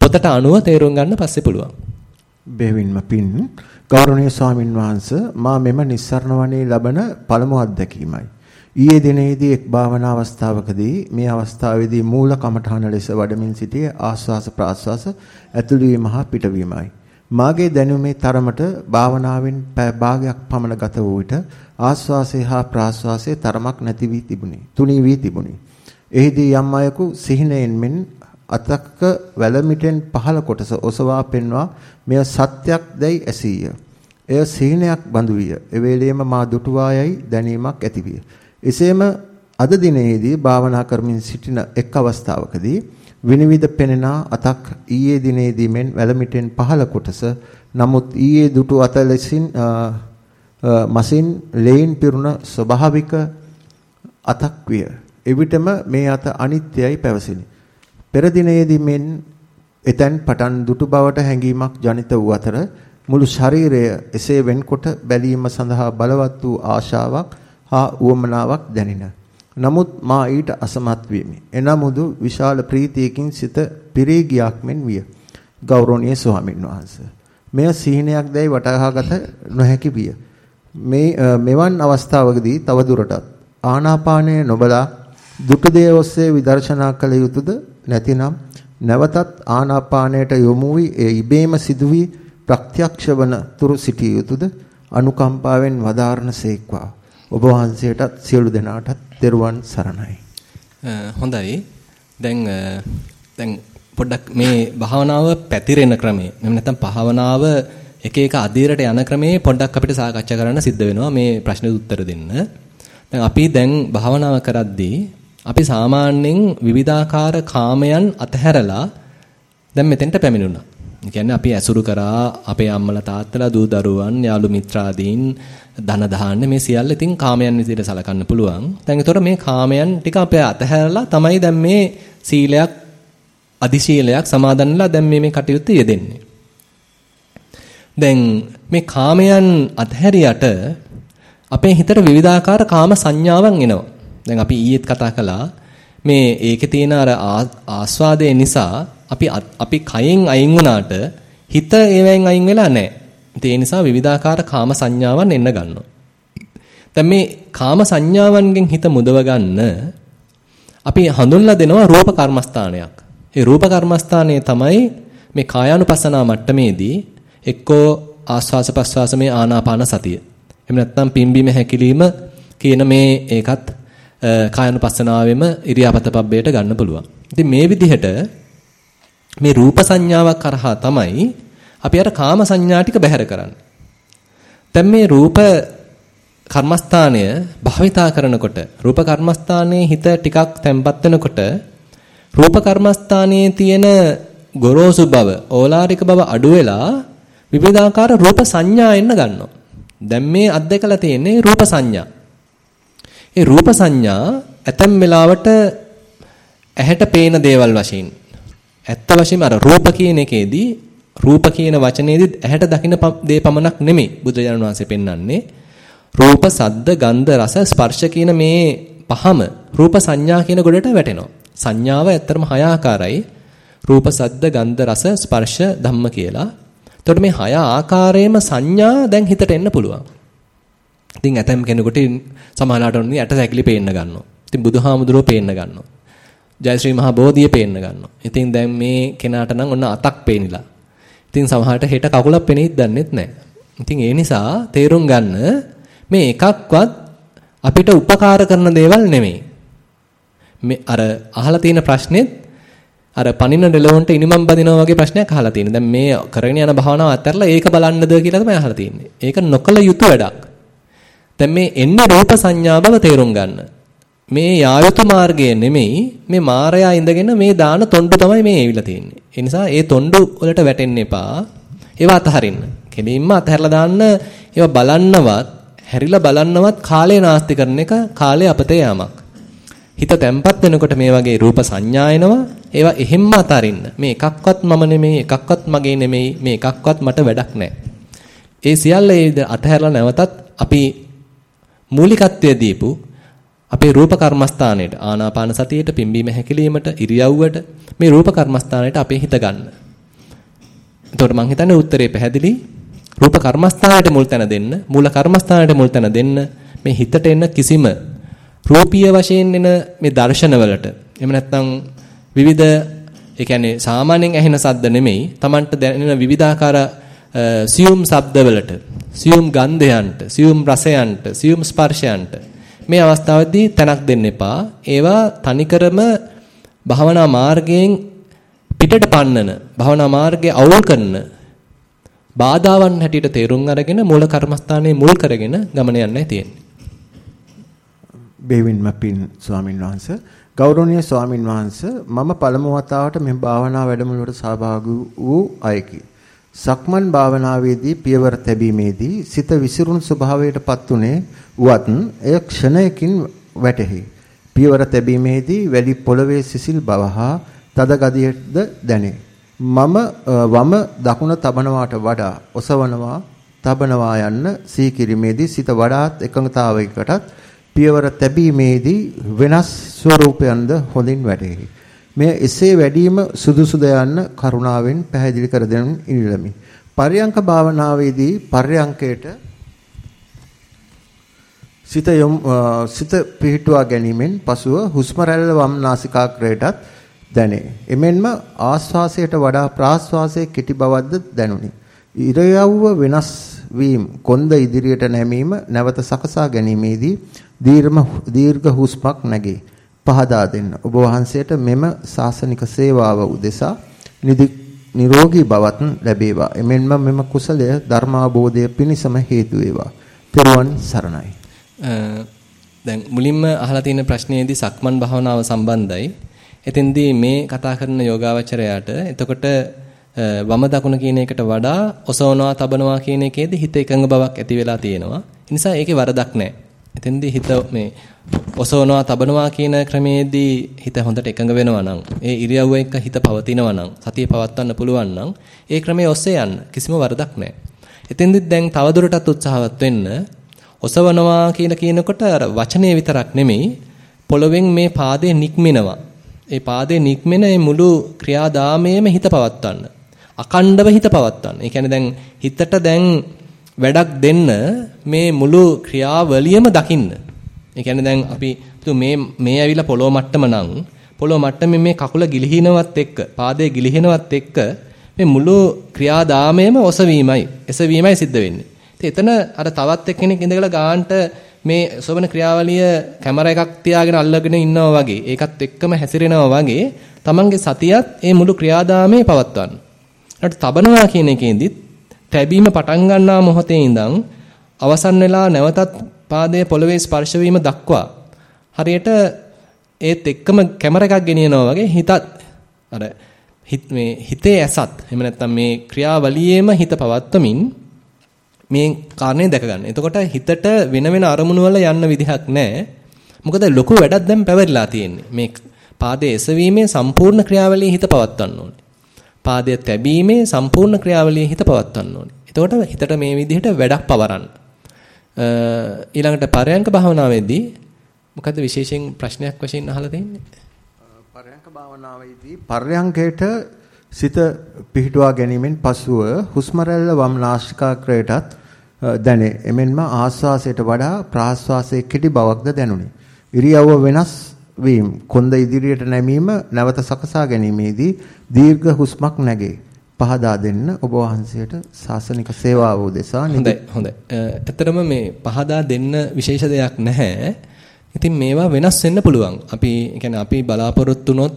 පොතට අනුව තේරුම් ගන්න පස්සේ පුළුවන්. බෙහෙවින්ම පින් ගෞරවනීය ස්වාමින් වහන්සේ මා මෙම නිස්සරණ වනේ ලබන පළමු අත්දැකීමයි. ඊයේ දිනේදී එක් භාවනා අවස්ථාවකදී මේ අවස්ථාවේදී මූල කමඨහන ලෙස වඩමින් සිටියේ ආස්වාස ප්‍රාස්වාස ඇතුළු හා පිටවීමයි. මාගේ දැනුමේ තරමට භාවනාවෙන් පැය භාගයක් පමණ ගත වූ විට ආස්වාසය හා ප්‍රාස්වාසය තරමක් නැති වී තිබුණි. තුනී වී තිබුණි. එහිදී යම් අයෙකු සිහිනෙන් මෙන් අතක වැලමිටෙන් පහළ කොටස ඔසවා පෙන්වා මෙය සත්‍යක් දැයි ඇසීය. එය සිහිනයක් බඳු විය. එවේලේම මා දුටුවායයි දැනීමක් ඇතිවිය. එසේම අද දිනේදී භාවනා කරමින් සිටින එක් අවස්ථාවකදී විනිවිද පෙනෙන අතක් ඊයේ දිනේදී මෙන් වැලමිටෙන් පහළ කොටස නමුත් ඊයේ දුටු අත ලෙසින් මසින් ලේන් පිරුණ ස්වභාවික අතක් විය. එවිටම මේ අත අනිත්‍යයි පැවසිනි. පෙර දිනේදී මෙන් එතෙන් පටන් දුටු බවට හැඟීමක් ජනිත වූ අතර මුළු ශරීරය එසේ වෙන්කොට බැලීම සඳහා බලවත් වූ ආශාවක් හා උවමනාවක් දැනින. නමුත් මා ඊට අසමත් වෙමි. එනමුදු විශාල ප්‍රීතියකින් සිත පිරී ගියක් මෙන් විය. ගෞරවනීය ස්වාමීන් වහන්සේ. මෙය සීනයක් දැයි වටහාගත නොහැකි විය. මේ මෙවන් අවස්ථාවකදී තව දුරටත් ආනාපානය නොබලා දුටු දේ ඔස්සේ විදර්ශනා කළ යුතුයද නැතිනම් නැවතත් ආනාපානයට යොමු වී ඒ ඉබේම සිදුවී ප්‍රත්‍යක්ෂ වන තුරු සිටිය යුතුයද අනුකම්පාවෙන් වදාරණ සේක්වා ඔබ වහන්සේටත් සියලු දෙනාටත් දරුවන් සරණයි. හොඳයි. දැන් දැන් පොඩ්ඩක් මේ භාවනාව පැතිරෙන ක්‍රමය. එහෙම නැත්නම් භාවනාව එක එක අධීරට යන ක්‍රමේ පොඩ්ඩක් අපිට සාකච්ඡා කරන්න සිද්ධ වෙනවා මේ ප්‍රශ්නෙට උත්තර දෙන්න. දැන් අපි දැන් භාවනාව කරද්දී අපි සාමාන්‍යයෙන් විවිධාකාර කාමයන් අතහැරලා දැන් මෙතෙන්ට පැමිණුණා. ඒ කියන්නේ අපි ඇසුරු කරා අපේ අම්මලා තාත්තලා දූ දරුවන් යාළු මිත්‍රාදීන් ධන දාන්න මේ සියල්ල ඉතින් කාමයන් විදිහට සලකන්න පුළුවන්. දැන් ඒතොර මේ කාමයන් ටික අපේ අතහැරලා තමයි දැන් මේ සීලයක් අදිශීලයක් සමාදන්ලා දැන් මේ මේ කටයුත්ත යෙදෙන්නේ. දැන් මේ කාමයන් අතහැරියට අපේ හිතට විවිධාකාර කාම සංඥාවන් එනවා. දැන් අපි ඊයේත් කතා කළා මේ ඒකේ තියෙන අර ආස්වාදය නිසා අපි අපි කයෙන් අයින් වුණාට හිත ඒවෙන් අයින් වෙලා නැහැ. ඒ නිසා විවිධාකාර කාම සංඥාවන් එන්න ගන්නවා. දැන් මේ කාම සංඥාවන්ගෙන් හිත මුදව ගන්න අපි හඳුන්ලා දෙනවා රූප කර්මස්ථානයක්. ඒ රූප කර්මස්ථානයේ තමයි මේ කායානුපස්සනා මට්ටමේදී එක්කෝ ආස්වාස ප්‍රස්වාස මේ ආනාපාන සතිය. එහෙම නැත්නම් පිම්බීම හැකිලිම කියන මේ ඒකත් කායानुපස්සනාවෙම ඉරියාපත පබ්බයට ගන්න පුළුවන්. ඉතින් මේ විදිහට මේ රූප සංඥාවක් කරහා තමයි අපි අර කාම සංඥා ටික බැහැර කරන්නේ. දැන් මේ රූප කර්මස්ථානය භාවිතා කරනකොට රූප කර්මස්ථානයේ හිත ටිකක් තැම්පත් වෙනකොට රූප කර්මස්ථානයේ තියෙන ගොරෝසු බව ඕලාරික බව අඩු වෙලා විවිධාකාර රූප සංඥා එන්න ගන්නවා. දැන් මේ අත්දකලා තියෙන්නේ රූප සංඥා. ඒ රූප සංඥා ඇතැම් වෙලාවට ඇහැට පේන දේවල් වශයෙන් ඇත්ත වශයෙන්ම අර රූප කියන එකේදී රූප කියන වචනේදී ඇහැට දකින්න දේ පමණක් නෙමෙයි බුදුරජාණන් වහන්සේ පෙන්වන්නේ රූප, සද්ද, ගන්ධ, රස, ස්පර්ශ කියන මේ පහම රූප සංඥා කියන ගොඩට වැටෙනවා. සංඥාව ඇත්තරම හය ආකාරයි. රූප, සද්ද, ගන්ධ, රස, ස්පර්ශ, ධම්ම කියලා. එතකොට මේ හය ආකාරයේම සංඥා දැන් හිතට එන්න පුළුවන්. ඉතින් ඇතම් කෙනෙකුට සමාලාට උන්නේ ඇට සැකිලි පේන්න ගන්නවා. ඉතින් බුදුහාමුදුරුවෝ පේන්න ගන්නවා. ජයශ්‍රී මහා බෝධිය පේන්න ගන්නවා. ඉතින් දැන් මේ කෙනාට නම් ඔන්න අතක් පේනිලා. ඉතින් සමහරට හෙට කකුලක් පෙනෙයිද දන්නෙත් නැහැ. ඉතින් ඒ නිසා තේරුම් ගන්න මේ එකක්වත් අපිට උපකාර කරන දේවල් නෙමෙයි. මේ අර අහලා තියෙන ප්‍රශ්නෙත් අර පනින ඩෙලොන්ට ඉනිමම් බදිනවා වගේ ප්‍රශ්නයක් අහලා තියෙනවා. දැන් මේ කරගෙන යන භාවනාව අත්හැරලා ඒක බලන්නද කියලා තමයි අහලා තියෙන්නේ. ඒක නොකල යුතු වැඩක්. දැන් මේ එන්නේ රූප සංඥා බව තේරුම් ගන්න. මේ යායුතු මාර්ගය නෙමෙයි මේ මායя ඉඳගෙන මේ දාන තොණ්ඩු තමයි මේ ඇවිල්ලා තියෙන්නේ. ඒ නිසා ඒ තොණ්ඩු වලට වැටෙන්න එපා. ඒවා අතහරින්න. කෙලින්ම අතහැරලා දාන්න ඒවා බලන්නවත් හැරිලා බලන්නවත් කාලය නාස්ති කරන එක කාලය අපතේ යාමක්. හිත තැම්පත් වෙනකොට මේ වගේ රූප සංඥා එනවා. ඒවා එහෙම්ම අතරින්න. මේ එකක්වත් මම නෙමෙයි, එකක්වත් මගේ නෙමෙයි, මේ එකක්වත් මට වැඩක් නැහැ. ඒ සියල්ල ඒ අතහැරලා නැවතත් අපි මූලිකත්වය දීපු අපේ රූප කර්මස්ථානයට ආනාපාන සතියට පිම්බීම හැකිලීමට ඉරියව්වට මේ රූප කර්මස්ථානයට අපේ හිත ගන්න. එතකොට මම හිතන්නේ උත්තරේ පැහැදිලි. රූප කර්මස්ථානයට මුල් තැන දෙන්න, මූල කර්මස්ථානයට මුල් තැන දෙන්න මේ හිතට එන කිසිම රූපීය වශයෙන් එන මේ දර්ශනවලට එහෙම නැත්නම් විවිධ ඒ කියන්නේ සාමාන්‍යයෙන් ඇහෙන සද්ද නෙමෙයි Tamanට දැනෙන විවිධාකාර සියුම් ශබ්දවලට සියුම් ගන්ධයන්ට සියුම් රසයන්ට සියුම් ස්පර්ශයන්ට මේ අවස්ථාවේදී තැනක් දෙන්න එපා. ඒවා තනිකරම භවනා මාර්ගයෙන් පිටට පන්නන භවනා මාර්ගයේ අවුල් කරන බාධාවන් හැටියට තේරුම් අරගෙන මූල කර්මස්ථානයේ මුල් කරගෙන ගමන යන්නයි තියෙන්නේ. බේවින්ම පින් ස්වාමින් වහන්සේ. ගෞරවනීය ස්වාමින් වහන්සේ මම පළමු වතාවට මේ භාවනා වැඩමුළුවට සහභාගී වූ අයෙකි. සක්මන් භාවනාවේදී පියවර තැබීමේදී සිත විසිරුණු ස්වභාවයටපත් උනේ උවත් එය ක්ෂණයකින් වැටහි. පියවර තැබීමේදී වැඩි පොළවේ සිසිල් බව හා තද ගතියද දැනේ. මම වම දකුණ තබනවාට වඩා ඔසවනවා තබනවා යන්න සීකිරීමේදී සිත වඩාත් එකඟතාවයකටත් පියවර තැබීමේදී වෙනස් ස්වરૂපයන්ද හොඳින් වැටහි. මෙය එසේ වැඩිම සුදුසුද යන්න කරුණාවෙන් පැහැදිලි කර දෙනු ඉල්ලමි. පර්යංක භාවනාවේදී පර්යංකයට සිත සිත පිහිටුවා ගැනීමෙන් පසුව හුස්ම රැල්ල වම් නාසිකාග්‍රයටත් දැනේ. එමෙන්ම ආශ්වාසයට වඩා ප්‍රාශ්වාසයේ කෙටි බවක්ද දැනුනි. ඉරයව්ව වෙනස් වීම කොන්ද ඉදිරියට නැමීම නැවත සකසා ගැනීමේදී දීර්ඝ හුස්මක් නැගේ. පහදා දෙන්න. ඔබ වහන්සේට මෙම සාසනික සේවාව උදෙසා නිරෝගී බවත් ලැබේවා. එමෙන්ම මෙම කුසලය ධර්මාබෝධය පිණිසම හේතු වේවා. පෙරවන් සරණයි. දැන් මුලින්ම අහලා තියෙන ප්‍රශ්නයේදී සක්මන් භාවනාව සම්බන්ධයි. එතෙන්දී මේ කතා කරන යෝගාවචරයාට එතකොට වම දකුණ කියන එකට වඩා ඔසවනවා තබනවා කියන එකේදී හිත එකඟ බවක් ඇති වෙලා තියෙනවා. ඒ නිසා ඒකේ වරදක් නැහැ. එතෙන්දී හිත මේ ඔසවනවා තබනවා කියන ක්‍රමයේදී හිත හොඳට එකඟ වෙනවා නම් ඒ ඉරියව්ව එක්ක හිත පවතිනවා නම් සතිය පවත්වන්න පුළුවන් නම් ඒ ක්‍රමයේ ඔස්සේ යන්න කිසිම වරදක් නැහැ. එතෙන්දිත් දැන් තවදුරටත් උත්සාහවත් වෙන්න ඔසවනවා කියන කියනකොට අර වචනේ විතරක් නෙමෙයි පොළවෙන් මේ පාදේ නික්මෙනවා. ඒ පාදේ නික්මෙන මේ මුළු ක්‍රියාදාමයේම හිත පවත්වන්න. අකණ්ඩව හිත පවත්වන්න. ඒ කියන්නේ දැන් හිතට දැන් වැඩක් දෙන්න මේ මුළු ක්‍රියාවලියම දකින්න. ඒ කියන්නේ දැන් අපි මේ මේ ඇවිල්ලා පොළොව මට්ටම නම් පොළොව මට්ටමේ මේ කකුල ගිලිහිනවත් එක්ක පාදයේ ගිලිහිනවත් එක්ක මේ මුළු ක්‍රියාදාමයම ඔසවීමයි එසවීමයි සිද්ධ වෙන්නේ. ඉතින් එතන අර තවත් එක්කෙනෙක් ඉඳලා ගානට මේ සොබන ක්‍රියාවලිය කැමරා එකක් තියාගෙන අල්ලගෙන ඉන්නවා වගේ ඒකත් එක්කම හැසිරෙනවා වගේ තමන්ගේ සතියත් මේ මුළු ක්‍රියාදාමයේ පවත්වන්න. ඊට තබනවා කියන එකෙන්දිත් තැබීම පටන් ගන්නා මොහොතේ ඉඳන් අවසන් වෙලා නැවතත් පාදයේ පොළවේ ස්පර්ශ වීම දක්වා හරියට ඒත් එක්කම කැමරා එකක් ගෙනියනවා වගේ හිතත් අර හිත මේ හිතේ ඇසත් එහෙම නැත්නම් මේ ක්‍රියාවලියේම හිත පවත්වමින් මේ කාරණේ දැක ගන්න. එතකොට හිතට වෙන වෙන අරමුණු වල යන්න විදිහක් නැහැ. මොකද ලොකු වැඩක් දැන් පැවරිලා තියෙන්නේ. මේ පාදයේ එසවීමේ සම්පූර්ණ ක්‍රියාවලියේ හිත පවත්වන්න ඕනේ. පාදය තැබීමේ සම්පූර්ණ ක්‍රියාවලියේ හිත පවත්වන්න ඕනේ. එතකොට හිතට මේ විදිහට වැඩක් පවරන්න. ඊළඟට පරයන්ක භාවනාවේදී මොකද්ද විශේෂයෙන් ප්‍රශ්නයක් වශයෙන් අහලා තියෙන්නේ? පරයන්ක භාවනාවේදී පරයන්කයට සිත පිහිටුවා ගැනීමෙන් පසුව හුස්ම රැල්ල වම් නාසිකාග්‍රයටත් දැනේ. එමෙන්ම ආස්වාසයට වඩා ප්‍රාස්වාසයේ කෙටි බවක්ද දැනුනි. ඉරියව්ව වෙනස් වීම කොන්ද ඉදිරියට නැමීම නැවත සකසා ගැනීමේදී දීර්ඝ හුස්මක් නැගේ. පහදා දෙන්න ඔබ වහන්සේට ශාසනික සේවාව උදෙසා හොඳයි හොඳයි. ඇත්තටම මේ පහදා දෙන්න විශේෂ දෙයක් නැහැ. ඉතින් මේවා වෙනස් වෙන්න පුළුවන්. අපි කියන්නේ අපි බලාපොරොත්තු වුණොත්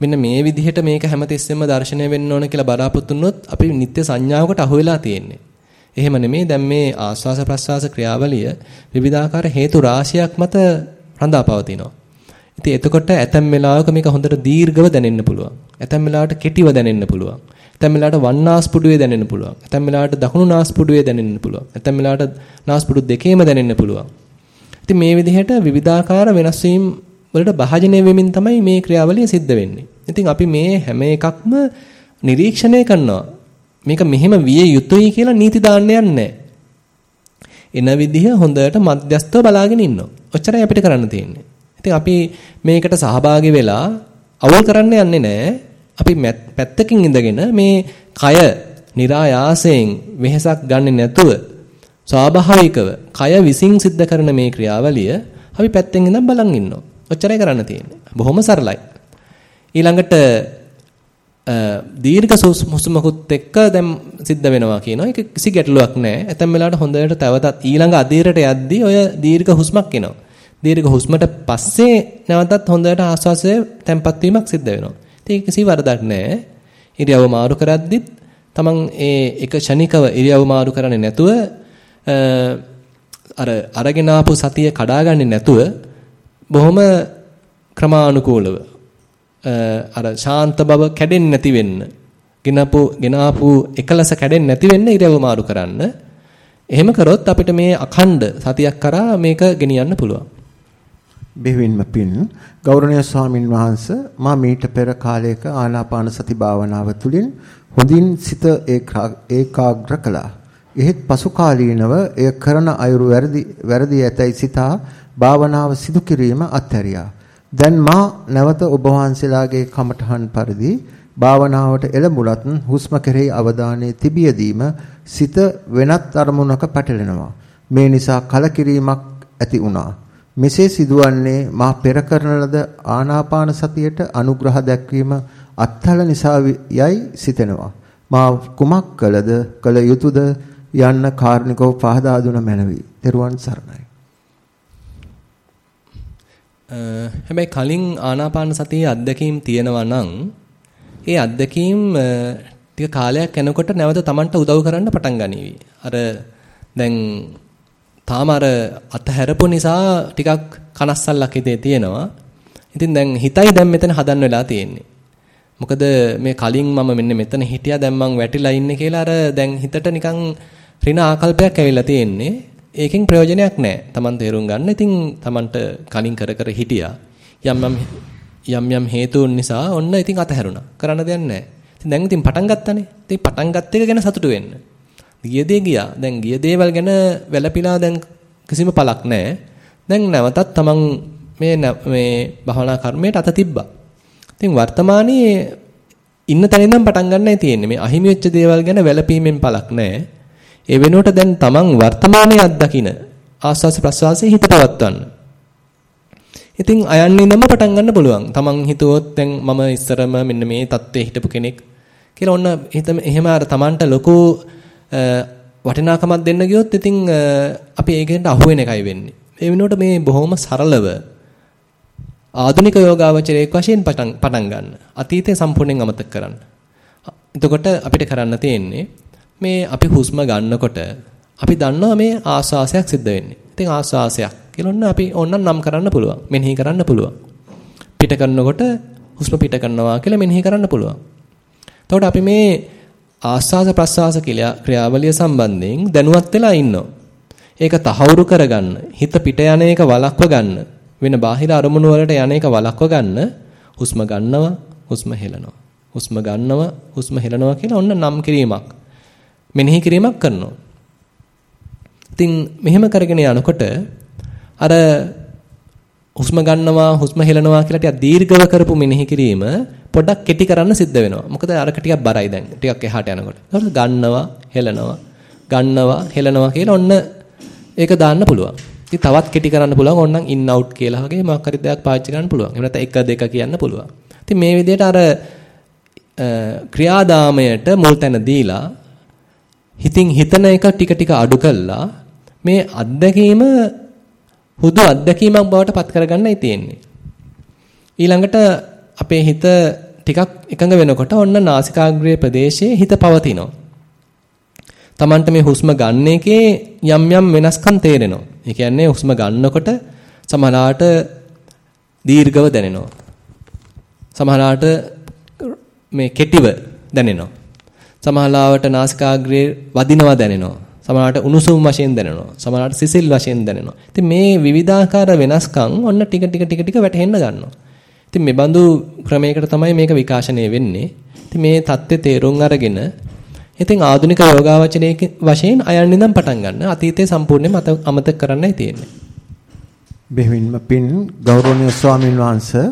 මෙන්න මේ විදිහට මේක හැමතිස්සෙම දර්ශනය වෙන්න ඕන කියලා බලාපොරොත්තු වුණොත් අපි නිත්‍ය සංඥාවකට අහු වෙලා තියෙන්නේ. එහෙම නෙමෙයි දැන් මේ ආස්වාස ප්‍රස්වාස ක්‍රියාවලිය විවිධාකාර හේතු රාශියක් මත රඳාපවතිනවා. ඉතින් එතකොට ඇතැම් වෙලාවක මේක හොඳට දීර්ඝව දැනෙන්න පුළුවන්. ඇතැම් වෙලාවට කෙටිව දැනෙන්න පුළුවන්. ඇතැම් වෙලාවට වම් නාස්පුඩුවේ දැනෙන්න පුළුවන්. ඇතැම් වෙලාවට දකුණු නාස්පුඩුවේ දැනෙන්න පුළුවන්. ඇතැම් වෙලාවට නාස්පුඩු දෙකේම දැනෙන්න පුළුවන්. ඉතින් මේ විදිහට විවිධාකාර වෙනස් වීම වලට භාජනය වෙමින් තමයි මේ ක්‍රියාවලිය සිද්ධ වෙන්නේ. ඉතින් අපි මේ හැම එකක්ම නිරීක්ෂණය කරනවා. මේක මෙහෙම විය යුතුයි කියලා නීති දාන්න යන්නේ එන විදිහ හොඳට මධ්‍යස්තව බලාගෙන ඉන්නවා. ඔච්චරයි අපිට කරන්න තියෙන්නේ. ඉතින් අපි මේකට සහභාගී වෙලා අවුල් කරන්න යන්නේ නැහැ. අපි පැත්තකින් ඉඳගෙන මේ කය નિરાයාසයෙන් වෙහසක් ගන්නෙ නැතුව ස්වාභාවිකව කය විසින් සිද්ධ කරන මේ ක්‍රියාවලිය අපි පැත්තෙන් ඉඳන් බලන් ඉන්නවා. ඔච්චරයි කරන්න තියෙන්නේ. බොහොම සරලයි. ඊළඟට දීර්ඝ හුස්මකුත් එක්ක දැන් සිද්ධ වෙනවා කියනවා. ඒක කිසි ගැටලුවක් නැහැ. ඇතැම් වෙලාවට හොඳට තවතත් ඊළඟ අධීරයට යද්දී ඔය දීර්ඝ හුස්මක් එනවා. දීර්ඝ හුස්මට පස්සේ නැවතත් හොඳට ආස්වාසය තැම්පත් වීමක් සිද්ධ වෙනවා. ඉතින් කිසි වරදක් නැහැ. ඉරියව්ව මාරු කරද්දිත් තමන් ඒ එක ෂණිකව ඉරියව්ව මාරු කරන්නේ නැතුව අර අරගෙන ආපු සතිය කඩාගන්නේ නැතුව බොහොම ක්‍රමානුකූලව අර ශාන්ත බව කැඩෙන්නේ නැති වෙන්න ගෙනපු ගෙනාපු එකලස කැඩෙන්නේ නැති වෙන්න ඉරව මාරු කරන්න. එහෙම කරොත් අපිට මේ අඛණ්ඩ සතියක් කරා මේක ගෙනියන්න පුළුවන්. බෙහෙවින්ම පින් ගෞරවනීය ස්වාමින් වහන්සේ මා මීට පෙර කාලයක ආනාපාන සති භාවනාව තුළින් හොඳින් සිත ඒකාග්‍ර කළා. එහෙත් පසු කාලීනව එය කරන අයුරු වැරදි වැරදි ඇතැයි සිතා භාවනාව සිදු කිරීම අත්හැරියා. දැන් මා නැවත ඔබ වහන්සේලාගේ කමඨහන් පරිදි භාවනාවට එළඹුලත් හුස්ම කෙරෙහි අවධානය තිබියදීම සිත වෙනත් අරමුණක පැටලෙනවා. මේ නිසා කලකිරීමක් ඇති වුණා. මෙසේ සිදුවන්නේ මා පෙර කරන ලද ආනාපාන සතියට අනුග්‍රහ දැක්වීම අත්හල නිසා යයි සිතෙනවා. මා කුමක් කළද කළ යුතුයද යන්න කාරණිකව පහදා දුන මැනවි. තෙරුවන් සරණයි. හැබැයි කලින් ආනාපාන සතියේ අත්දැකීම් තියෙනවා නම් ඒ අත්දැකීම් ටික කාලයක් යනකොට නැවත Tamanට උදව් කරන්න පටන් ගනීවි. අර දැන් තාම අර අතහැරපු නිසා ටිකක් කනස්සල්ලක් හිතේ තියෙනවා. ඉතින් දැන් හිතයි දැන් මෙතන හදන්න වෙලා තියෙන්නේ. මොකද මේ කලින් මම මෙන්න මෙතන හිටියා දැන් මං වැටිලා ඉන්නේ කියලා අර දැන් හිතට නිකන් රින ආකල්පයක් ඇවිල්ලා තියෙන්නේ. ඒකෙන් ප්‍රයෝජනයක් නැහැ. Taman තේරුම් ගන්න. ඉතින් Tamanට කලින් කර කර හිටියා. යම් යම් යම් යම් හේතුන් නිසා ඔන්න ඉතින් අතහැරුණා. කරන්න දෙයක් නැහැ. ඉතින් දැන් ඉතින් පටන් ගත්තානේ. ඉතින් පටන් ගත්ත එක ගැන සතුටු වෙන්න. ගිය දේ ගියා. දැන් ගිය දේවල් ගැන වැළපිලා දැන් කිසිම පළක් නැහැ. දැන් නැවතත් Taman මේ මේ භවනා කර්මයට අත තිබ්බා. ඉතින් වර්තමානයේ ඉන්න තැන ඉඳන් පටන් ගන්නයි තියෙන්නේ. මේ අහිමි වෙච්ච දේවල් ගැන වැළපීමෙන් පළක් නැහැ. ඒ වෙනුවට දැන් තමන් වර්තමානයේ අත්දකින ආස්වාස ප්‍රසවාසයේ හිත පවත්වන්න. ඉතින් අයන්නේ ඉඳන්ම පටන් ගන්න පුළුවන්. තමන් හිතුවොත් දැන් මම ඉස්සරම මෙන්න මේ தත්ත්වයේ හිටපු කෙනෙක් කියලා ඔන්න හිතම එහෙම අර තමන්ට ලොකු වටිනාකමක් දෙන්න ගියොත් ඉතින් අපි ඒකෙන්ට අහු වෙන එකයි වෙන්නේ. ඒ වෙනුවට මේ බොහොම සරලව ආධුනික යෝගාවචරයක් වශයෙන් පටන් පටන් ගන්න. අතීතය සම්පූර්ණයෙන් අමතක කරන්න. එතකොට අපිට කරන්න තියෙන්නේ මේ අපි හුස්ම ගන්නකොට අපි දන්නවා මේ ආස්වාසයක් සිද්ධ වෙන්නේ. ඉතින් ආස්වාසයක් කියලා ඔන්න අපි ඕනනම් නම් කරන්න පුළුවන්. මෙනෙහි කරන්න පුළුවන්. පිට කරනකොට හුස්ම පිට කරනවා කියලා මෙනෙහි කරන්න පුළුවන්. එතකොට අපි මේ ආස්වාස ප්‍රස්වාස කියලා ක්‍රියාවලිය සම්බන්ධයෙන් දැනුවත් වෙලා ඉන්නවා. ඒක තහවුරු කරගන්න, හිත පිට යන එක වළක්ව ගන්න, වෙන බාහිර අරමුණු වලට යන එක වළක්ව ගන්න හුස්ම ගන්නවා, හුස්ම හෙලනවා. හුස්ම ගන්නවා, හුස්ම හෙලනවා කියලා ඔන්න නම් කිරීමක්. මෙනෙහි කිරීමක් කරනවා. ඉතින් මෙහෙම කරගෙන යනකොට අර හුස්ම ගන්නවා හුස්ම හෙලනවා කියලා ටිකක් දීර්ඝව කරපු මෙනෙහි කිරීම පොඩ්ඩක් කෙටි කරන්න සිද්ධ වෙනවා. මොකද අරක ටිකක් බරයි දැන්. ටිකක් එහාට යනකොට. ඊට ගන්නවා හෙලනවා ගන්නවා හෙලනවා කියලා ඔන්න ඒක දාන්න පුළුවන්. ඉතින් තවත් කෙටි කරන්න පුළුවන්. ඕනනම් ඉන් අවුට් කියලා වගේ මොකක් හරි දෙයක් පාවිච්චි කරන්න පුළුවන්. එහෙම නැත්නම් 1 2 කියන්න පුළුවන්. ඉතින් මේ විදිහට අර ක්‍රියාදාමයට මුල් තැන දීලා හිතින් හිතන එක ටික ටික අඩු කළා මේ අත්දැකීම හුදු අත්දැකීමක් බවට පත් කරගන්නයි තියෙන්නේ. ඊළඟට අපේ හිත ටිකක් එකඟ වෙනකොට ඔන්න නාසිකාග්‍රේ ප්‍රදේශයේ හිත පවතිනවා. Tamanට මේ හුස්ම ගන්න එකේ යම් යම් වෙනස්කම් තේරෙනවා. ඒ කියන්නේ හුස්ම ගන්නකොට සමහරාට දීර්ඝව දැනෙනවා. සමහරාට මේ කෙටිව දැනෙනවා. සමහරවට නාසිකාග්‍රේ වදිනවා දැනෙනවා. සමහරවට උණුසුම් වශයෙන් දැනෙනවා. සමහරවට සිසිල් වශයෙන් දැනෙනවා. ඉතින් මේ විවිධාකාර වෙනස්කම් ඔන්න ටික ටික ටික ටික වැටහෙන්න ගන්නවා. ඉතින් මේ බඳු ක්‍රමයකට තමයි මේක විකාශනය වෙන්නේ. ඉතින් මේ தත්ත්වය තේරුම් අරගෙන ඉතින් ආධුනික යෝගාවචනයේ වශයෙන් අයන් ඉඳන් පටන් ගන්න. අතීතයේ සම්පූර්ණයෙන්ම අමතක කරන්නයි තියෙන්නේ. බෙහෙවින්ම පින් ගෞරවනීය ස්වාමින් වහන්සේ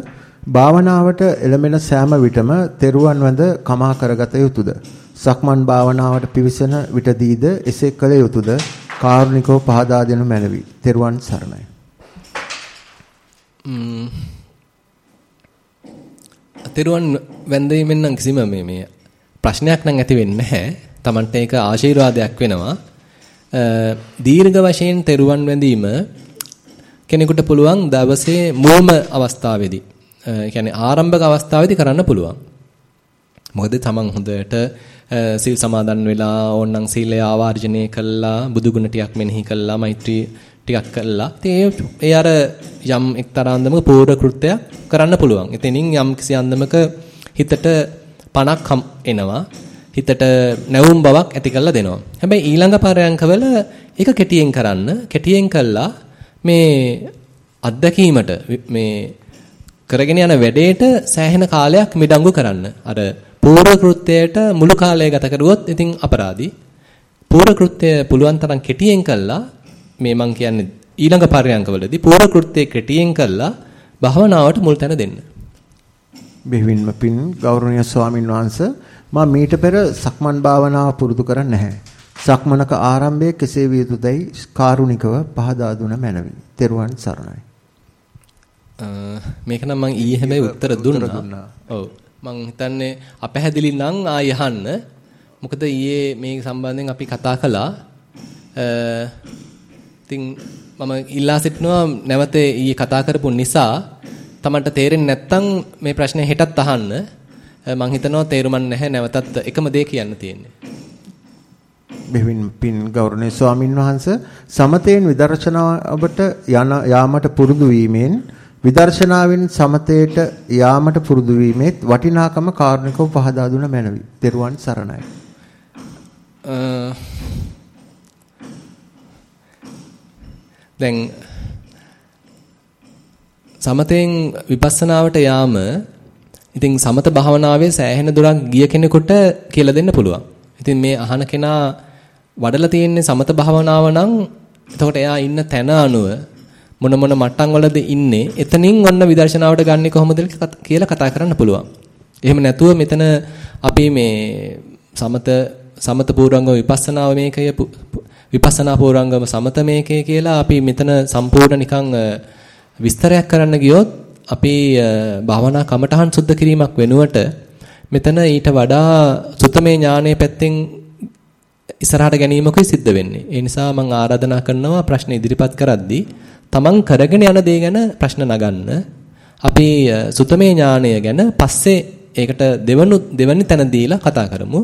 භාවනාවට එළඹෙන සෑම විටම තෙරුවන් වැඳ කමා කරගත යුතුයද? සක්මන් භාවනාවට පිවිසෙන විටදීද එසේ කළ යුතුයද? කාරුණිකව පහදා දෙනු මැනවි. තෙරුවන් සරණයි. තෙරුවන් වැඳීමෙන් නම් කිසිම මේ මේ ප්‍රශ්නයක් නම් ඇති වෙන්නේ නැහැ. Tamante ඒක ආශිර්වාදයක් වෙනවා. දීර්ඝ වශයෙන් තෙරුවන් වැඳීම කෙනෙකුට පුළුවන් දවසේ මුල්ම අවස්ථාවේදී ඒ කියන්නේ ආරම්භක අවස්ථාවේදී කරන්න පුළුවන්. මොකද තමන් හොඳට සීල් සමාදන් වෙලා ඕනනම් සීලය ආවර්ජනය කළා බුදුගුණ ටිකක් මෙනෙහි කළා මෛත්‍රී ටිකක් කළා. ඉතින් ඒ අර යම් එක්තරා අන්දමක පූර්ව කෘත්‍යයක් කරන්න පුළුවන්. ඉතින් යම් කිසි අන්දමක හිතට පණක් එනවා. හිතට නැවුම් බවක් ඇති කරලා දෙනවා. හැබැයි ඊළඟ පරයන්කවල ඒක කෙටියෙන් කරන්න, කෙටියෙන් කළා මේ අත්දැකීමට මේ කරගෙන යන වැඩේට සෑහෙන කාලයක් මිඩංගු කරන්න. අර පූර්ව කෘත්‍යයට මුළු කාලය ගත කරුවොත් ඉතින් අපරාධි. පූර්ව කෘත්‍ය පුළුවන් තරම් කෙටියෙන් කළා මේ මං කියන්නේ ඊළඟ පරයන්කවලදී පූර්ව කෘත්‍ය කෙටියෙන් කළා භවනාවට මුල් තැන දෙන්න. බෙහෙවින්ම පින් ගෞරවනීය ස්වාමින් වහන්සේ මා මීට පෙර සක්මන් භාවනාව පුරුදු කරන්නේ නැහැ. සක්මනක ආරම්භය කෙසේ විය යුතුදයි කාරුණිකව පහදා දුන මැනවි. තෙරුවන් සරණයි. මේක නම් මම ඊයේ හැබැයි උත්තර දුන්නා. ඔව්. මං හිතන්නේ අපැහැදිලි නම් ආය යහන්න. මොකද ඊයේ මේ සම්බන්ධයෙන් අපි කතා කළා. ඉතින් මම ඉල්ලා සිටිනවා නැවත ඊයේ කතා කරපු නිසා Tamanට තේරෙන්නේ නැත්නම් මේ ප්‍රශ්නේ හෙටත් අහන්න. මං හිතනවා තේරුමක් නැහැ නැවතත් එකම දේ කියන්න තියෙන්නේ. බෙවින් පින් ගෞරවනීය ස්වාමින් වහන්සේ සමතේන් විදර්ශනාවට යන යාමට පුරුදු වීමෙන් විදර්ශනාවෙන් සමතේට යාමට පුරුදු වීමෙත් වටිනාකම කාරණකව පහදා දුන මැනවි. ත්වන් සරණයි. දැන් සමතෙන් විපස්සනාවට යාම ඉතින් සමත භාවනාවේ සෑහෙන දුරක් ගිය කෙනෙකුට කියලා දෙන්න පුළුවන්. ඉතින් මේ අහන කෙනා වඩලා තියෙන්නේ සමත භාවනාව නම් එතකොට එයා ඉන්න තැන අනුව මොන මොන මට්ටම් වලද ඉන්නේ එතනින් ඔන්න විදර්ශනාවට ගන්නේ කොහොමද කියලා කතා කරන්න පුළුවන්. එහෙම නැතුව මෙතන අපි මේ සමත සමත පූර්වංගම විපස්සනාව මේකය විපස්සනා පූර්වංගම සමත මේකය කියලා අපි මෙතන සම්පූර්ණ නිකන් විස්තරයක් කරන්න ගියොත් අපි භාවනා කමටහන් සුද්ධ කිරීමක් වෙනුවට මෙතන ඊට වඩා සුතමේ ඥානයේ පැත්තෙන් ඉස්සරහට ගැනීමකුයි සිද්ධ වෙන්නේ. ඒ නිසා මම ආරාධනා කරනවා ප්‍රශ්න ඉදිරිපත් කරද්දී තමන් කරගෙන යන දේ ගැන ප්‍රශ්න නගන්න. අපි සුතමේ ඥානය ගැන පස්සේ ඒකට දෙවනු දෙවනි තැන දීලා කතා කරමු.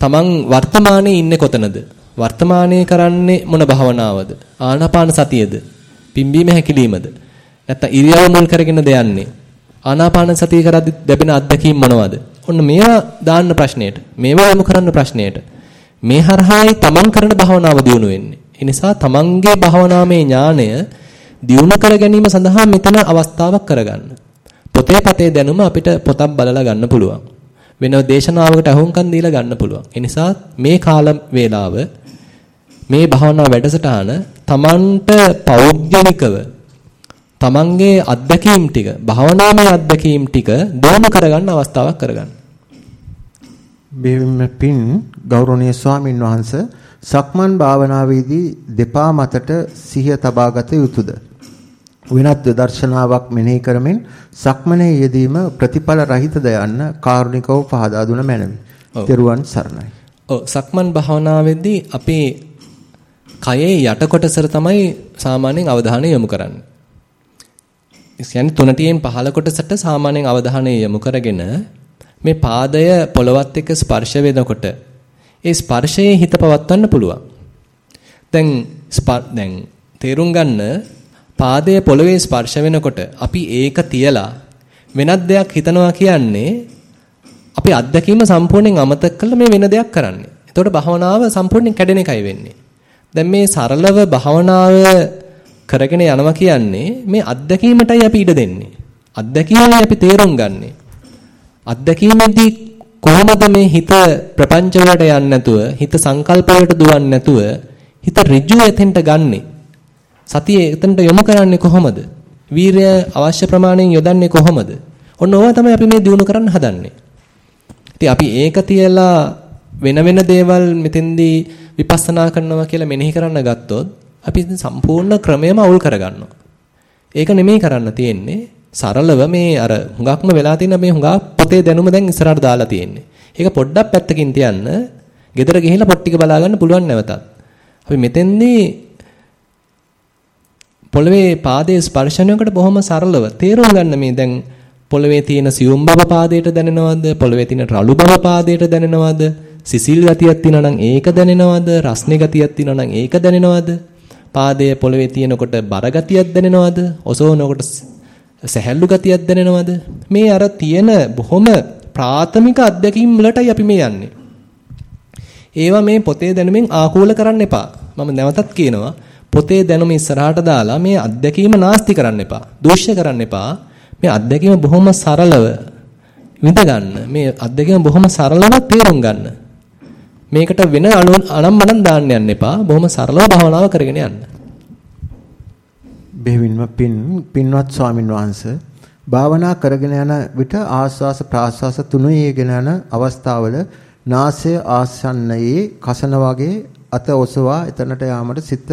තමන් වර්තමානයේ ඉන්නේ කොතනද? වර්තමානයේ කරන්නේ මොන භාවනාවද? ආනාපාන සතියද? පිම්බීම හැකිලීමද? නැත්නම් ඉරියව් මුල් කරගෙන දෙයන්නේ. ආනාපාන සතිය කරද්දි ලැබෙන අත්දැකීම් මොනවද? ඔන්න මේවා දාන්න ප්‍රශ්නයට. මේවා යොමු කරන්න ප්‍රශ්නයට. මේ හරහායි තමන් කරන භාවනාව දියුණු වෙන්නේ. ඒ නිසා තමන්ගේ භාවනාමය ඥාණය දියුණු කර ගැනීම සඳහා මෙතන අවස්ථාවක් කරගන්න. පොතේ පතේ දැනුම අපිට පොතක් බලලා ගන්න පුළුවන්. වෙන දේශනාවකට අහුම්කම් දීලා ගන්න පුළුවන්. ඒ නිසා මේ කාල වේලාව මේ භාවනා වැඩසටහන තමන්ට පෞද්ගලිකව තමන්ගේ අත්දැකීම් ටික භාවනාමය අත්දැකීම් ටික දෝම කරගන්න අවස්ථාවක් කරගන්න. බෙහෙවින්ම පින් ගෞරවනීය ස්වාමින් වෙනත් දර්ශනාවක් මෙනෙහි කරමින් සක්මනේ යෙදීම ප්‍රතිඵල රහිතද යන්න කාරුණිකව පහදා දුන මැනවි. තෙරුවන් සරණයි. ඔව් සක්මන් භාවනාවේදී අපේ කයේ යට කොටසට තමයි සාමාන්‍යයෙන් අවධානය යොමු කරන්නේ. ඒ කියන්නේ තුනටියෙන් පහළ කොටසට සාමාන්‍යයෙන් අවධානය යොමු කරගෙන මේ පාදය පොළවත් එක්ක ස්පර්ශ වෙනකොට ඒ ස්පර්ශයේ හිත පවත්වන්න පුළුවන්. දැන් දැන් තේරුම් ගන්න පාදයේ පොළවේ ස්පර්ශ වෙනකොට අපි ඒක තියලා වෙනත් දෙයක් හිතනවා කියන්නේ අපි අත්දැකීම සම්පූර්ණයෙන් අමතක කරලා මේ වෙන දෙයක් කරන්නේ. එතකොට භවනාව සම්පූර්ණයෙන් කැඩෙන එකයි වෙන්නේ. දැන් මේ සරලව භවනාව කරගෙන යනවා කියන්නේ මේ අත්දැකීමටයි අපි ඉඩ දෙන්නේ. අත්දැකීමයි අපි තේරුම් ගන්නෙ. අත්දැකීමෙන්දී කොහොමද මේ හිත ප්‍රපංච වලට යන්නේ නැතුව හිත සංකල්ප වලට දුවන්නේ නැතුව හිත ඍජු එතෙන්ට ගන්නෙ. සතිය එතනට යොමු කරන්නේ කොහොමද? වීරය අවශ්‍ය ප්‍රමාණයෙන් යොදන්නේ කොහොමද? ඔන්න ඕවා තමයි අපි මේ දිනු කරන්න හදන්නේ. ඉතින් අපි ඒක තියලා වෙන වෙන දේවල් මෙතෙන්දී විපස්සනා කරනවා කියලා මෙනෙහි කරන්න ගත්තොත් අපි සම්පූර්ණ ක්‍රමයම අවුල් කරගන්නවා. ඒක නෙමෙයි කරන්න තියෙන්නේ. සරලව මේ අර හුඟක්ම වෙලා තියෙන මේ හුඟක් පොතේ දැනුම දැන් ඉස්සරහට දාලා තියෙන්නේ. ඒක පොඩ්ඩක් පැත්තකින් තියන්න. ගෙදර ගිහිල්ලා පොත් ටික බලා ගන්න පුළුවන් නැවතත්. අපි මෙතෙන්දී පොළවේ පාදයේ ස්පර්ශනයකට බොහොම සරලව තේරුම් ගන්න මේ දැන් පොළවේ තියෙන සියුම් බව පාදයට දැනෙනවද? පොළවේ තියෙන රළු බව පාදයට දැනෙනවද? සිසිල් ගතියක් තියෙනවා නම් ඒක දැනෙනවද? රස්නේ ගතියක් තියෙනවා නම් ඒක දැනෙනවද? පාදයේ පොළවේ තියෙනකොට බර ගතියක් දැනෙනවද? ඔසවනකොට සැහැල්ලු ගතියක් දැනෙනවද? මේ අර තියෙන බොහොම ප්‍රාථමික අත්දැකීම් වලටයි අපි මේ යන්නේ. ඒවා මේ පොතේ දැනුමින් ආකූල කරන්න එපා. මම නැවතත් කියනවා පොතේ දැනුම ඉස්සරහට දාලා මේ අත්දැකීම නාස්ති කරන්න එපා. දූෂ්‍ය කරන්න එපා. මේ අත්දැකීම බොහොම සරලව විඳ ගන්න. මේ අත්දැකීම බොහොම සරලව තේරුම් ගන්න. මේකට වෙන අනම්මනම් දාන්න යන්න එපා. බොහොම සරලව භාවනාව කරගෙන යන්න. බෙහෙවින්ම පින් පින්වත් ස්වාමින් වහන්සේ භාවනා කරගෙන යන විට ආස්වාස ප්‍රාස්වාස තුනේගෙන යන අවස්ථාවල නාසය ආසන්නයේ කසන වගේ අත ඔසවා එතනට යාමට සිත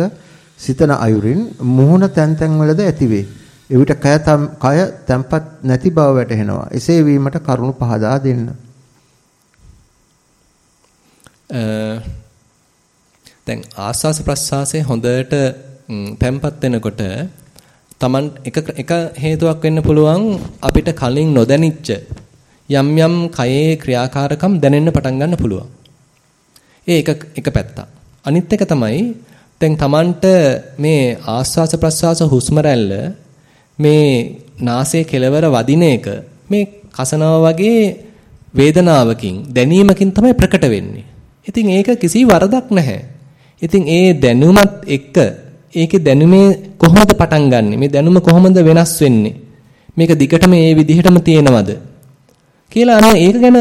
සිතන අයුරින් මුහුණ තැන් තැන් වලද ඇතිවේ. එවිට කය කය තැම්පත් නැති බව වැටහෙනවා. එසේ වීමට කරුණු පහදා දෙන්න. දැන් ආස්වාස ප්‍රස්වාසයේ හොඳට තැම්පත් වෙනකොට Taman එක එක හේතුවක් වෙන්න පුළුවන් අපිට කලින් නොදැනිච්ච යම් යම් කයේ ක්‍රියාකාරකම් දැනෙන්න පටන් ගන්න පුළුවන්. ඒ එක එක පැත්තක්. අනිත් එක තමයි දැන් Tamanට මේ ආස්වාස ප්‍රස්වාස හුස්ම මේ නාසයේ කෙලවර වදින එක මේ කසනාව වගේ වේදනාවකින් දැනීමකින් තමයි ප්‍රකට වෙන්නේ. ඉතින් ඒක කිසි වරදක් නැහැ. ඉතින් ඒ දැනුමත් එක්ක ඒකේ දැනුමේ කොහොමද පටන් ගන්නෙ? මේ දැනුම කොහොමද වෙනස් වෙන්නේ? මේක දිගටම මේ විදිහටම තියෙනවද? කියලා අන්න ඒක ගැන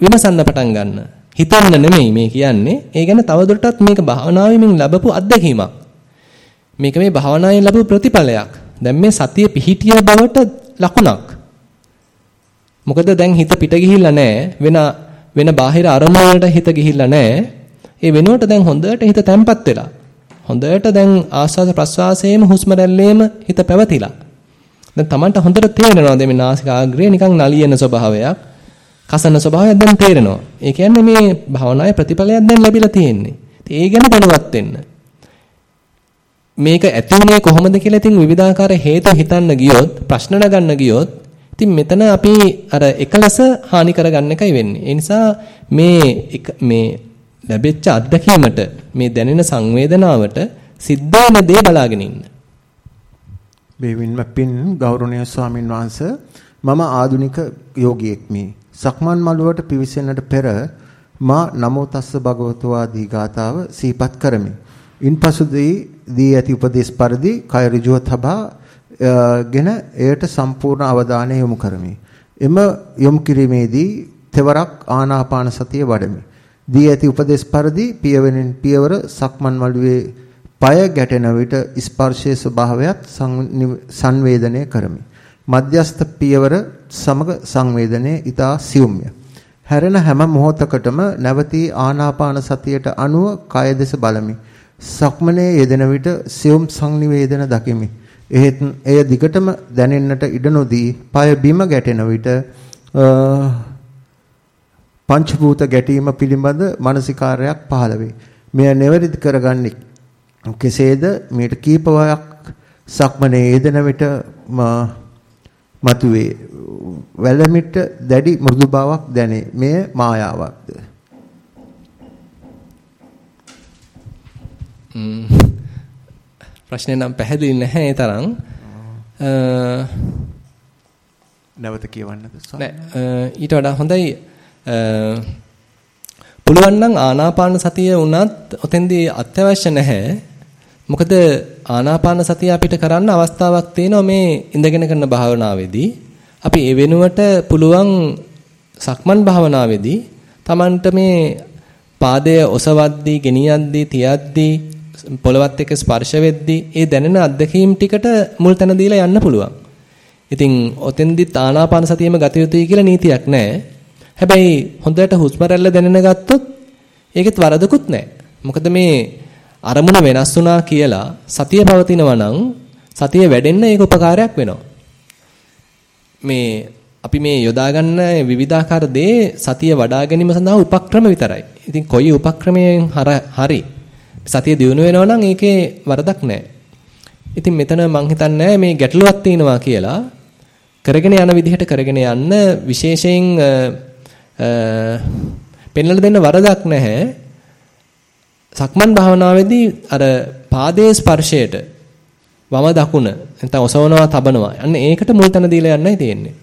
විමසන්න පටන් ගන්න. හිතන්න නෙමෙයි මේ කියන්නේ. ඒ ගැන තවදුරටත් මේක භාවනාවෙන් ලැබපු අත්දැකීමක්. මේක මේ භාවනාවෙන් ලැබපු ප්‍රතිඵලයක්. දැන් මේ සතිය පිහිටිය බවට ලකුණක්. මොකද දැන් හිත පිට ගිහිල්ලා නැහැ. වෙන වෙන බාහිර අරමුණු වලට හිත ගිහිල්ලා නැහැ. ඒ වෙනුවට දැන් හොඳට හිත තැම්පත් වෙලා. හොඳට දැන් ආස්වාද ප්‍රස්වාසයේම හුස්ම රැල්ලේම හිත පැවතිලා. දැන් Tamanට හොඳට තේරෙනවා මේ නාසිකාග්‍රේ නිකන් නලියන ස්වභාවයක්. කසන ස්වභාවයක් දැන් තේරෙනවා. ඒ කියන්නේ මේ භවනායේ ප්‍රතිඵලයක් දැන් ලැබිලා තියෙන්නේ. ඒ ගැන දැනුවත් වෙන්න. මේක ඇති වුණේ කොහොමද කියලා ඉතින් විවිධාකාර හේතු හිතන්න ගියොත් ප්‍රශ්න නගන්න ගියොත් ඉතින් මෙතන අපි අර එකලස හානි කරගන්න එකයි වෙන්නේ. ඒ නිසා මේ මේ ලැබෙච්ච අත්දැකීමට මේ දැනෙන සංවේදනාවට සිද්ධ වෙන දේ බලාගෙන ඉන්න. බෙවින්ම පින් ගෞරවනීය ස්වාමින් වහන්සේ මම ආදුනික යෝගියෙක් මේ. සක්මන් මළුවට පිවිසෙන්නට පෙර මා නමෝ තස්ස භගවතු ආදී ගාතාව සිහිපත් කරමි. ඉන්පසු දී ඇති උපදේශ පරිදි කය ඍජුව තබා ගෙන එයට සම්පූර්ණ අවධානය යොමු කරමි. එම යොමු කිරීමේදී තෙවරක් ආනාපාන සතිය වඩමි. දී ඇති උපදේශ පරිදි පියවෙනින් පියවර සක්මන් මළුවේ পায় ගැටෙන විට ස්පර්ශයේ ස්වභාවයත් සංවේදනය කරමි. මධ්‍යස්ත පියවර සමග සංවේදනයේ ඊතා සියුම්ය. හැරෙන හැම මොහොතකටම නැවතී ආනාපාන සතියට අනුව කය දෙස බලමි. සක්මනේ යෙදෙන විට සියුම් සංනිවේදන දකිමි. එහෙත් එය දිගටම දැනෙන්නට ඉඩ නොදී পায় බිම ගැටෙන විට පංචභූත ගැටීම පිළිබඳ මානසිකාරයක් පහළ වේ. මෙය නිවැරදි කරගන්නේ කෙසේද? මේට කීපවයක් සක්මනේ යෙදෙන විට මතුවේ. වැලමිට දැඩි මෘදු බවක් දැනේ. මෙය මායාවක්ද? ප්‍රශ්නේ නම් පැහැදිලි නැහැ ඒ තරම්. නැවත කියවන්නද? නෑ ඊට වඩා හොඳයි පුළුවන් නම් ආනාපාන සතිය වුණත් ඔතෙන්දී අත්‍යවශ්‍ය නැහැ. මොකද ආනාපාන සතිය අපිට කරන්න අවස්ථාවක් තියෙනවා මේ ඉඳගෙන කරන භාවනාවේදී. අපි ඒ වෙනුවට පුළුවන් සක්මන් භාවනාවේදී Tamanට මේ පාදය ඔසවද්දී, ගෙනියද්දී, තියද්දී, පොළවත් එක්ක ස්පර්ශ වෙද්දී ඒ දැනෙන අත්දැකීම් ටිකට මුල් තැන දීලා යන්න පුළුවන්. ඉතින් ඔතෙන්දිත් ආනාපාන සතියෙම ගත යුතුයි කියලා නීතියක් නැහැ. හැබැයි හොඳට හුස්ම රැල්ල දැනෙන ගත්තොත් ඒකෙත් වරදකුත් නැහැ. මොකද මේ අරමුණ වෙනස් වුණා කියලා සතිය පවතිනවා නම් සතිය වැඩෙන්න ඒක උපකාරයක් වෙනවා. මේ අපි මේ යොදා ගන්න විවිධාකාර දේ සතිය වඩා ගැනීම සඳහා උපක්‍රම විතරයි. ඉතින් කොයි උපක්‍රමයෙන් හරි සතිය දියුණු වෙනවා නම් ඒකේ වරදක් නැහැ. ඉතින් මෙතන මං හිතන්නේ මේ ගැටලුවක් තියෙනවා කියලා කරගෙන යන විදිහට කරගෙන යන්න විශේෂයෙන් පෙන්වලා දෙන්න වරදක් නැහැ. සක්මන් භාවනාවේදී අර පාදයේ ස්පර්ශයට වම දකුණ නැත්නම් ඔසවනවා තබනවා. අන්න ඒකට මුල් තැන දීලා යන්නයි තියෙන්නේ.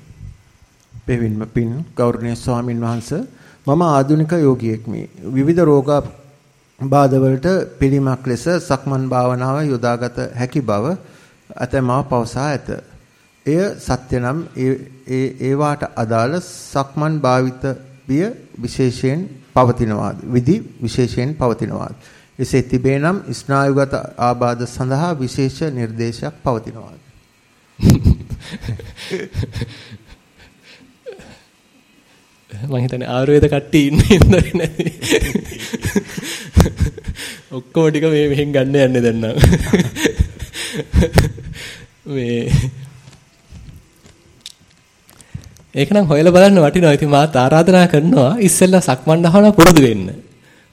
පෙවින්ම පින් ගෞරවනීය ස්වාමින් වහන්සේ මම ආධුනික යෝගියෙක් මේ විවිධ රෝග බාධවලට පිළිමක් ලෙස සක්මන් භාවනාව යොදාගත හැකි බව අතමා පවසා ඇත. එය සත්‍ය නම් ඒ ඒවාට අදාළ සක්මන් භාවිත විය විශේෂයෙන් පවතිනවාද විදි විශේෂයෙන් පවතිනවාද එසේ තිබේ නම් ස්නායුගත ආබාධ සඳහා විශේෂ නිර්දේශයක් පවතිනවාද මම හිතන්නේ ආයුර්වේද කට්ටිය ඉන්නේ නැති. ඔක්කොම ටික මේ මෙහෙන් ගන්න යන්නේ දැන් නම්. මේ ඒක නම් හොයලා බලන්න වටිනවා. ඉතින් මාත් ආරාධනා කරනවා ඉස්සෙල්ලා සක්මන් දහවන පුරුදු වෙන්න.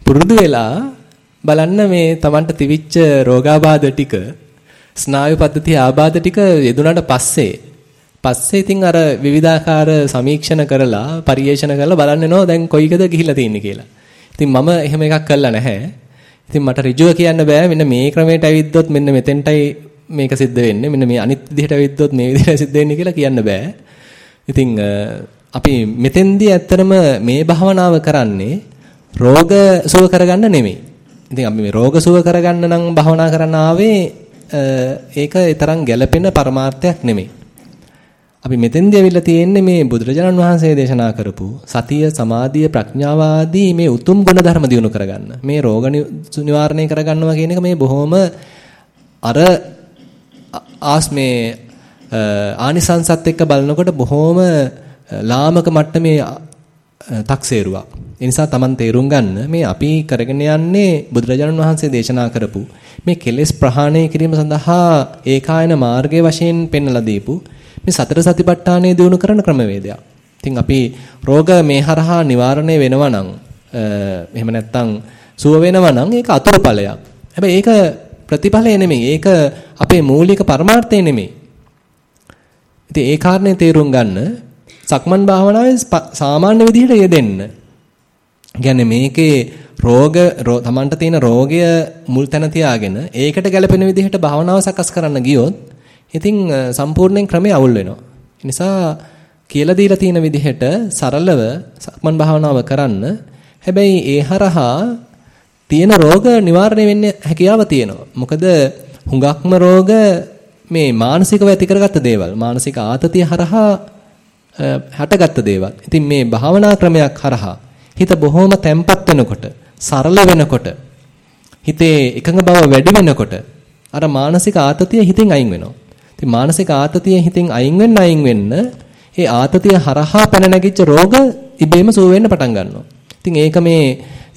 පුරුදු වෙලා බලන්න මේ Tamanට තිවිච්ච රෝගාබාධ ටික ස්නායු පද්ධතිය ආබාධ ටික යෙදුනට පස්සේ පස්සේ ඉතින් අර විවිධාකාර සමීක්ෂණ කරලා පරිේෂණ කරලා බලන්න නෝ දැන් කොයිකද ගිහිල්ලා තියෙන්නේ කියලා. ඉතින් මම එහෙම එකක් කළා නැහැ. ඉතින් මට ඍජුව කියන්න බෑ මෙන්න මේ ක්‍රමයට ඇවිද්දොත් මෙන්න මෙතෙන්ටයි මේක සිද්ධ වෙන්නේ. මෙන්න මේ අනිත් විදිහට ඇවිද්දොත් මේ විදිහට සිද්ධ වෙන්නේ කියලා කියන්න බෑ. ඉතින් අපි මෙතෙන්දී ඇත්තටම මේ භාවනාව කරන්නේ රෝග සුව කරගන්න නෙමෙයි. ඉතින් අපි මේ රෝග සුව කරගන්න නම් භාවනා කරන්න ආවේ ඒක තරම් ගැළපෙන පරමාර්ථයක් නෙමෙයි. අපි මෙතෙන්දී ඇවිල්ලා තියෙන්නේ මේ බුදුරජාණන් වහන්සේ දේශනා කරපු සතිය සමාධිය ප්‍රඥාව ආදී මේ උතුම් ගුණ ධර්ම දිනු කරගන්න. මේ රෝග නිවාරණය කරගන්නවා කියන එක මේ බොහොම අර ආස් මේ ආනිසංසත් එක්ක බලනකොට බොහොම ලාමක මට්ටමේ තක්සේරුවක්. ඒ නිසා Taman තේරුම් ගන්න මේ අපි කරගෙන යන්නේ බුදුරජාණන් වහන්සේ දේශනා කරපු මේ කෙලෙස් ප්‍රහාණය කිරීම සඳහා ඒකායන මාර්ගයේ වශයෙන් පෙන්වලා දීපු මේ සතර සතිපට්ඨානය දිනු කරන ක්‍රමවේදයක්. ඉතින් අපි රෝග මේ හරහා නිවාරණය වෙනවා නම් එහෙම නැත්නම් සුව වෙනවා නම් ඒක අතුරුඵලයක්. හැබැයි ඒක ප්‍රතිඵලය නෙමෙයි. ඒක අපේ මූලික පරමාර්ථය නෙමෙයි. ඉතින් ඒ කාරණේ තේරුම් ගන්න සක්මන් භාවනාවේ සාමාන්‍ය විදිහට යෙදෙන්න. කියන්නේ මේකේ රෝග තමන්ට තියෙන රෝගය මුල් තැන තියාගෙන ඒකට ගැළපෙන විදිහට භාවනාව සකස් කරන්න ගියොත් ඉතින් සම්පූර්ණයෙන් ක්‍රමය අවුල් වෙනවා. නිසා කියලා දීලා තියෙන විදිහට සරලව සක්මන් භාවනාව කරන්න. හැබැයි ඒ හරහා තියෙන රෝග නිවාරණය වෙන්න හැකියාව තියෙනවා. මොකද හුඟක්ම රෝග මේ මානසිකව ඇති කරගත්ත දේවල්. මානසික ආතතිය හරහා හටගත්ත දේවල්. ඉතින් මේ භාවනා ක්‍රමයක් හරහා හිත බොහොම තැම්පත් වෙනකොට, සරල වෙනකොට, හිතේ එකඟ බව වැඩි වෙනකොට අර මානසික ආතතිය හිතෙන් අයින් වෙනවා. ඉතින් මානසික ආතතිය හිතින් අයින් වෙන්න අයින් වෙන්න ඒ ආතතිය හරහා පැන නැගිච්ච රෝග ඉබේම සුව වෙන්න පටන් ගන්නවා. ඉතින් ඒක මේ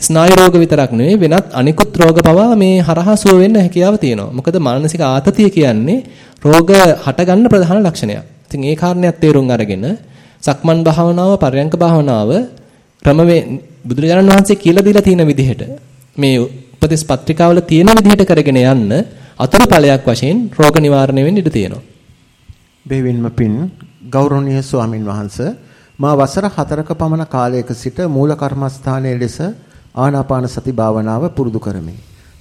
ස්නායු රෝග විතරක් නෙවෙයි වෙනත් අනිකුත් රෝග පවා මේ හරහා සුව වෙන්න හැකියාව තියෙනවා. මොකද මානසික ආතතිය කියන්නේ රෝග හටගන්න ප්‍රධාන ලක්ෂණයක්. ඉතින් ඒ කාරණයක් තේරුම් අරගෙන සක්මන් භාවනාව පරයන්ක භාවනාව ක්‍රමවේ බුදුරජාණන් වහන්සේ කියලා දීලා තියෙන විදිහට මේ උපදේශ පත්‍රිකාවල තියෙන විදිහට කරගෙන යන්න අතුරු ඵලයක් වශයෙන් රෝග නිවාරණය වෙන්න ඉඩ තියෙනවා. බෙවින්ම පින් ගෞරවනීය ස්වාමින් වහන්සේ මා වසර 4ක පමණ කාලයක සිට මූල කර්මස්ථානයේ ලෙස ආනාපාන සති භාවනාව පුරුදු කරමි.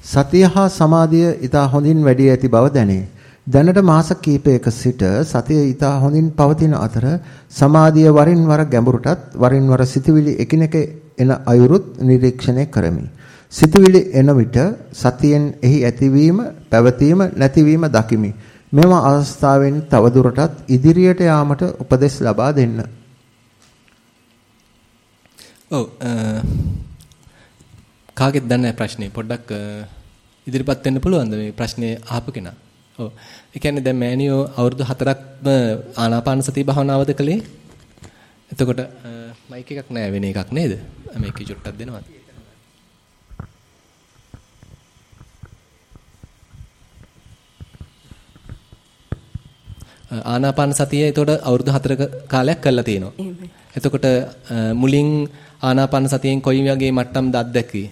සතිය හා සමාධිය ඊට හොඳින් වැඩි ඇති බව දැනේ. දැනට මාස කිහිපයක සිට සතිය ඊට හොඳින් පවතින අතර සමාධිය වරින් වර ගැඹුරටත් වරින් වර සිතුවිලි එකිනෙක එන අයුරුත් නිරීක්ෂණය කරමි. සිතුවිලි එන විට සතියෙන් එහි ඇතිවීම, පැවතීම, නැතිවීම දකිමි. මෙම අවස්ථාවෙන් තවදුරටත් ඉදිරියට යාමට උපදෙස් ලබා දෙන්න. ඔව් කාගෙත් දන්නේ ප්‍රශ්නේ පොඩ්ඩක් ඉදිරිපත් වෙන්න පුළුවන්ද මේ ප්‍රශ්නේ අහපු කෙනා? ඔව්. ඒ කියන්නේ දැන් මෑනියෝ අවුරුදු 4ක්ම ආනාපාන සති භාවනාවද කළේ? එතකොට මයික් එකක් නෑ වෙන එකක් නේද? මේකේ චුට්ටක් දෙනවද? ආනාපාන සතිය එතකොට අවුරුදු 4ක කාලයක් කරලා තියෙනවා. එතකොට මුලින් ආනාපාන සතියෙන් කොයි වගේ මට්ටම්ද අත්දැකී?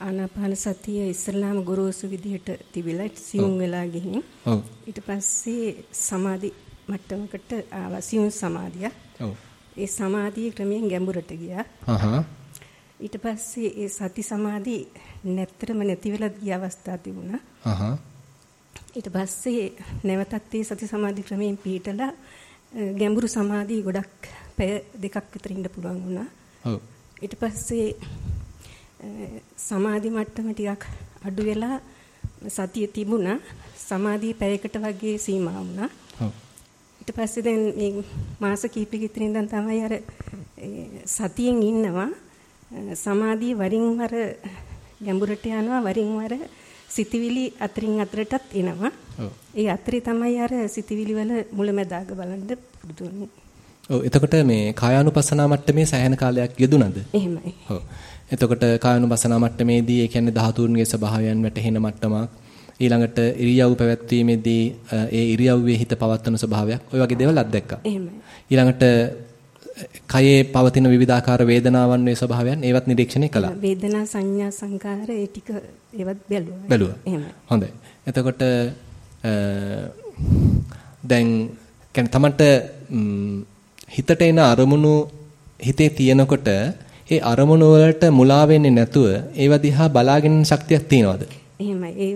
ආනාපාන සතිය ඉස්සල්ලාම ගොරෝසු විදිහට තිබිලා සියුම් වෙලා ගිහින් ඔව් ඊට පස්සේ සමාධි මට්ටමකට ආවා සියුම් සමාධිය. ඔව් ඒ සමාධිය ක්‍රමයෙන් ගැඹුරට ගියා. ඊට පස්සේ ඒ සති සමාධි නැත්තරම නැති වෙලා ගිය අවස්ථා තිබුණා. ඊට පස්සේ නැවතත් ඒ සති සමාධි ක්‍රමයෙන් පිටලා ගැඹුරු සමාධි ගොඩක් පැය දෙකක් විතර ඉන්න පුළුවන් වුණා. ඔව් ඊට පස්සේ සමාධි මට්ටම ටිකක් අඩු වෙලා සතිය තිබුණා. සමාධිය පැයකට වගේ සීමා වුණා. ඔව් ඊට පස්සේ දැන් මේ මාස කිහිපයක ඉතින් ඉඳන් තමයි අර සතියෙන් ඉන්නවා. සමාධිය වරින් වර ගැඹුරට යනවා වරින් වර සිතවිලි අතරින් අතරටත් එනවා. ඒ අතරේ තමයි අර සිතවිලි වල මුලැමැදාග බලන්න පුරුදු වෙන්නේ. ඔව් එතකොට මේ කායානුපස්සනා මට්ටමේ සෑහෙන කාලයක් යෙදුනද? එහෙමයි. ඔව්. එතකොට කායනුපසනා මට්ටමේදී ඒ කියන්නේ ධාතුන්ගේ ස්වභාවයන් වැටහෙන මට්ටමක් ඊළඟට ඉරියව් පැවැත්වීමේදී ඒ ඉරියව්වේ හිත පවත්වන ස්වභාවයක් ඔය වගේ දේවල් අත්දැක්කා. ඊළඟට කයේ පවතින විවිධාකාර වේදනාවන් වේ ස්වභාවයන් ඒවත් නිරීක්ෂණය කළා. වේදනා සංඥා සංකාර ඒ ටික ඒවත් බැලුවා. බැලුවා. එහෙමයි. හොඳයි. එතකොට දැන් කියන්නේ තමන්ට හිතට එන අරමුණු හිතේ තියෙනකොට ඒ අරමුණු වලට මුලා වෙන්නේ නැතුව ඒව දිහා බලාගෙන ශක්තියක් තියනවද? එහෙමයි. ඒ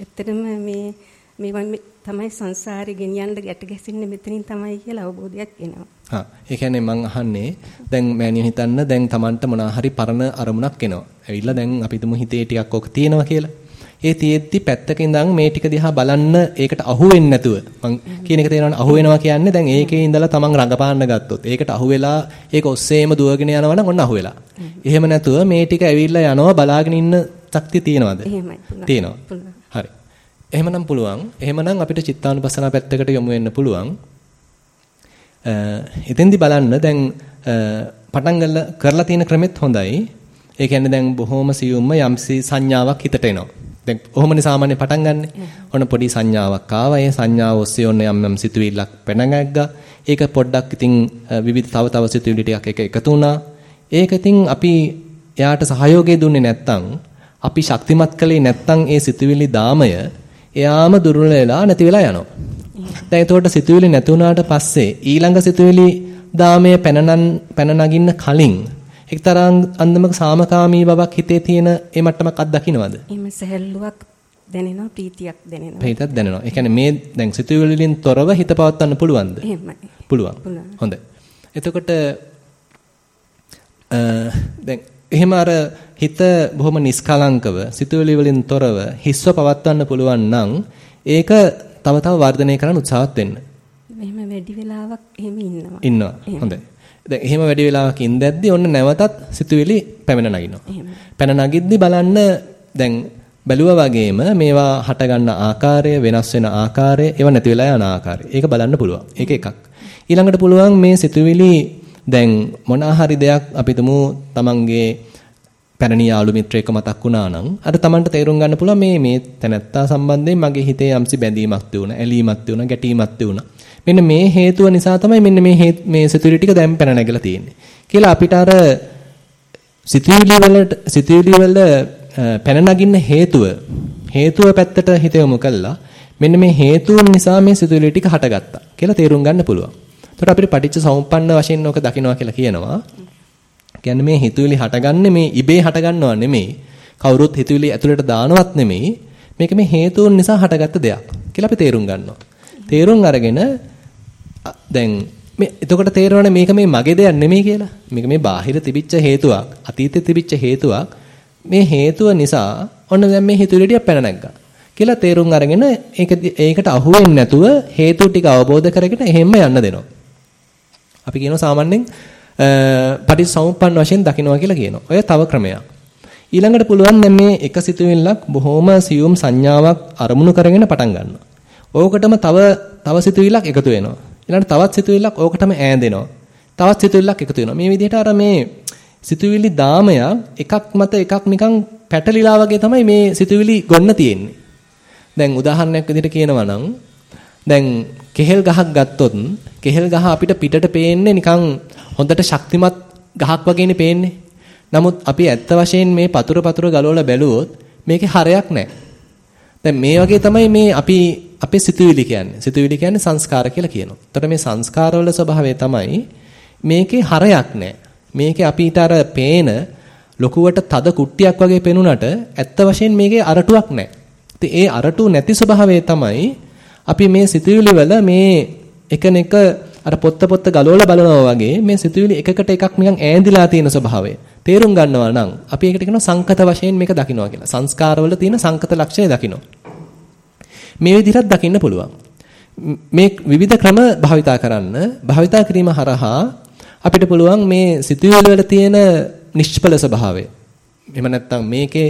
ඇත්තටම මේ මේවා තමයි සංසාරේ ගෙනියන්න ගැට ගැසින්නේ මෙතනින් තමයි කියලා අවබෝධයක් එනවා. හා ඒ කියන්නේ මං අහන්නේ දැන් මෑණියෝ හිතන්න දැන් Tamanට මොනවා හරි පරණ අරමුණක් එනවා. ඇවිල්ලා දැන් අපි හිතේ ටිකක් ඔක තියෙනවා කියලා. ඒ තියෙද්දි පැත්තක ඉඳන් මේ ටික දිහා බලන්න ඒකට අහු වෙන්නේ නැතුව මං කියන එක තේරෙනවනේ අහු වෙනවා කියන්නේ දැන් ඒකේ ඉඳලා තමන් රඟපාන්න ගත්තොත් ඒකට අහු වෙලා ඒක ඔස්සේම දුවගෙන යනවා නම් ඔන්න අහු වෙලා. එහෙම නැතුව මේ ටික ඇවිල්ලා යනවා බලාගෙන ඉන්න ශක්තිය තියෙනවද? එහෙමයි. තියෙනවා. හරි. එහෙමනම් පුළුවන්. එහෙමනම් අපිට චිත්තානුපස්සනා පැත්තකට යොමු වෙන්න පුළුවන්. එතෙන්දි බලන්න දැන් පටන් කරලා තියෙන ක්‍රමෙත් හොඳයි. ඒ කියන්නේ දැන් බොහොම සියුම්ම යම්සි සංඥාවක් හිතට එනවා. දැන් කොහොමනේ සාමාන්‍ය පටන් ගන්නෙ? ඔන්න පොඩි සංඥාවක් ආවා. ඒ සංඥාව ඔස්සේ ඔන්න යම් යම් සිතුවිල්ලක් පැනගග්ගා. ඒක පොඩ්ඩක් ඉතින් විවිධ තව තව සිතුවිලි ටිකක් එක එකතු වුණා. ඒක ඉතින් අපි එයාට සහයෝගය දුන්නේ නැත්තම් අපි ශක්තිමත් කළේ නැත්තම් ඒ සිතුවිලි දාමය එයාම දුර්වල වෙලා නැති වෙලා යනවා. දැන් එතකොට සිතුවිලි නැති වුණාට පස්සේ ඊළඟ සිතුවිලි දාමය පැන පැන නගින්න කලින් එක්තරා අන්දමක සාමකාමී බවක් හිතේ තියෙන ඒ මට්ටමක් අත්දකින්නවද? එහෙම සැහැල්ලුවක් දැනෙනවා ප්‍රීතියක් දැනෙනවා. ප්‍රීතියක් දැනෙනවා. ඒ කියන්නේ මේ දැන් සිතුවිලි වලින් තොරව හිත පවත්වන්න පුළුවන්ද? එහෙමයි. පුළුවන්. හොඳයි. එතකොට දැන් එහෙම අර හිත බොහොම නිස්කලංකව සිතුවිලි වලින් තොරව හිස්ව පවත්වන්න පුළුවන් නම් ඒක තව තව වර්ධනය කරන්න උත්සාහත් වෙන්න. එහෙම වැඩි වෙලාවක් එහෙම ඉන්නවා. ඉන්නවා. හොඳයි. දැන් එහෙම වැඩි වෙලාවක් ඉඳද්දී ඔන්න නැවතත් සිතුවිලි පැමිණ නගිනවා. පැන නගිද්දි බලන්න දැන් බැලුවා වගේම මේවා හට ගන්න ආකාරය වෙනස් වෙන ආකාරය ඒව නැති වෙලා යන ආකාරය. ඒක බලන්න පුළුවන්. ඒක එකක්. ඊළඟට පුළුවන් මේ සිතුවිලි දැන් මොන හරි දෙයක් අපි තුමු තමන්ගේ පැරණි යාළු මිත්‍රයෙක් මතක් වුණා නම් අර Tamanට තේරුම් ගන්න පුළුවන් මේ මේ තැනැත්තා සම්බන්ධයෙන් මගේ හිතේ යම්සි බැඳීමක් තියුණා, ඇලීමක් තියුණා, ගැටීමක් තියුණා. මෙන්න මේ හේතුව නිසා තමයි මෙන්න මේ මේ සිතුවිලි ටික දැන් පැන නැගලා තියෙන්නේ. කියලා අපිට අර සිතුවිලි වලට සිතුවිලි වල පැන නගින්න හේතුව හේතුව පැත්තට හිත යොමු කළා. මෙන්න මේ හේතුන් නිසා මේ සිතුවිලි ටික හටගත්තා කියලා තේරුම් ගන්න පුළුවන්. එතකොට අපිට පටිච්ච සමුප්පන්න වශයෙන් ඕක දකින්නවා කියලා කියනවා. කියන්නේ මේ හිතුවිලි හටගන්නේ මේ ඉබේ හටගන්නව නෙමෙයි. කවුරුත් හිතුවිලි ඇතුළට දානවත් නෙමෙයි. මේක මේ හේතුන් නිසා හටගත්ත දෙයක් කියලා අපි තේරුම් ගන්නවා. තේරුම් අරගෙන දැන් මේ එතකොට තේරෙනවනේ මේක මේ මගේ දෙයක් නෙමෙයි කියලා. මේක මේ බාහිර තිබිච්ච හේතුවක්, අතීතේ තිබිච්ච හේතුවක්. මේ හේතුව නිසා ඔන්න දැන් මේ හිතුවිලි ටික පැන නැග්ගා. කියලා තේරුම් අරගෙන ඒක ඒකට අහු වෙන්නේ නැතුව හේතු ටික අවබෝධ කරගෙන එහෙම්ම යන්න දෙනවා. අපි කියනවා සාමාන්‍යයෙන් පටිච්චසමුප්පන්න වශයෙන් දකින්නවා කියලා කියනවා. ඔය තව ක්‍රමයක්. ඊළඟට පුළුවන් දැන් මේ එක සිතුවිල්ලක් බොහොම සියුම් සංඥාවක් අරමුණු කරගෙන පටන් ගන්නවා. ඕකටම තව තව සිතුවිල්ලක් එකතු වෙනවා. ඊළඟට තවත් සිතුවිල්ලක් ඕකටම ඈඳෙනවා. තවත් සිතුවිල්ලක් එකතු වෙනවා. මේ විදිහට අර මේ සිතුවිලි දාමය එකක් මත එකක් නිකන් පැටලිලා වගේ තමයි මේ සිතුවිලි ගොන්න තියෙන්නේ. දැන් උදාහරණයක් විදිහට කියනවා නම් දැන් කෙහෙල් ගහක් ගත්තොත් කෙහෙල් ගහ අපිට පිටට පේන්නේ නිකන් හොඳට ශක්තිමත් ගහක් වගේනේ පේන්නේ. නමුත් අපි ඇත්ත වශයෙන් මේ පතුර පතුර ගලවලා බැලුවොත් මේකේ හරයක් නැහැ. දැන් මේ වගේ තමයි මේ අපි අපේ සිතුවිලි කියන්නේ. සිතුවිලි කියන්නේ සංස්කාර කියලා කියනවා. එතකොට මේ සංස්කාරවල ස්වභාවය තමයි මේකේ හරයක් නැහැ. මේකේ අපිට අර පේන ලොකුවට තද කුට්ටියක් වගේ පෙනුනට ඇත්ත වශයෙන් මේකේ අරටුවක් නැහැ. ඉතින් ඒ අරටු නැති ස්වභාවය තමයි අපි මේ සිතුවිලි වල මේ එකනෙක අර පොත්ත පොත්ත ගලවලා බලනවා වගේ මේ සිතුවිලි එකකට එකක් නිකන් ඈඳිලා තියෙන ස්වභාවය. තේරුම් ගන්නවා නම් අපි ඒකට කියනවා සංකත වශයෙන් මේක දකින්නවා කියලා. සංස්කාරවල තියෙන සංකත ලක්ෂණය දකින්නවා. මේ විදිහට දකින්න පුළුවන්. මේ විවිධ ක්‍රම භාවිතා කරන්න භාවිතා කිරීම හරහා අපිට පුළුවන් මේ සිතුවිලි වල තියෙන නිෂ්ඵල ස්වභාවය. එහෙම නැත්නම් මේකේ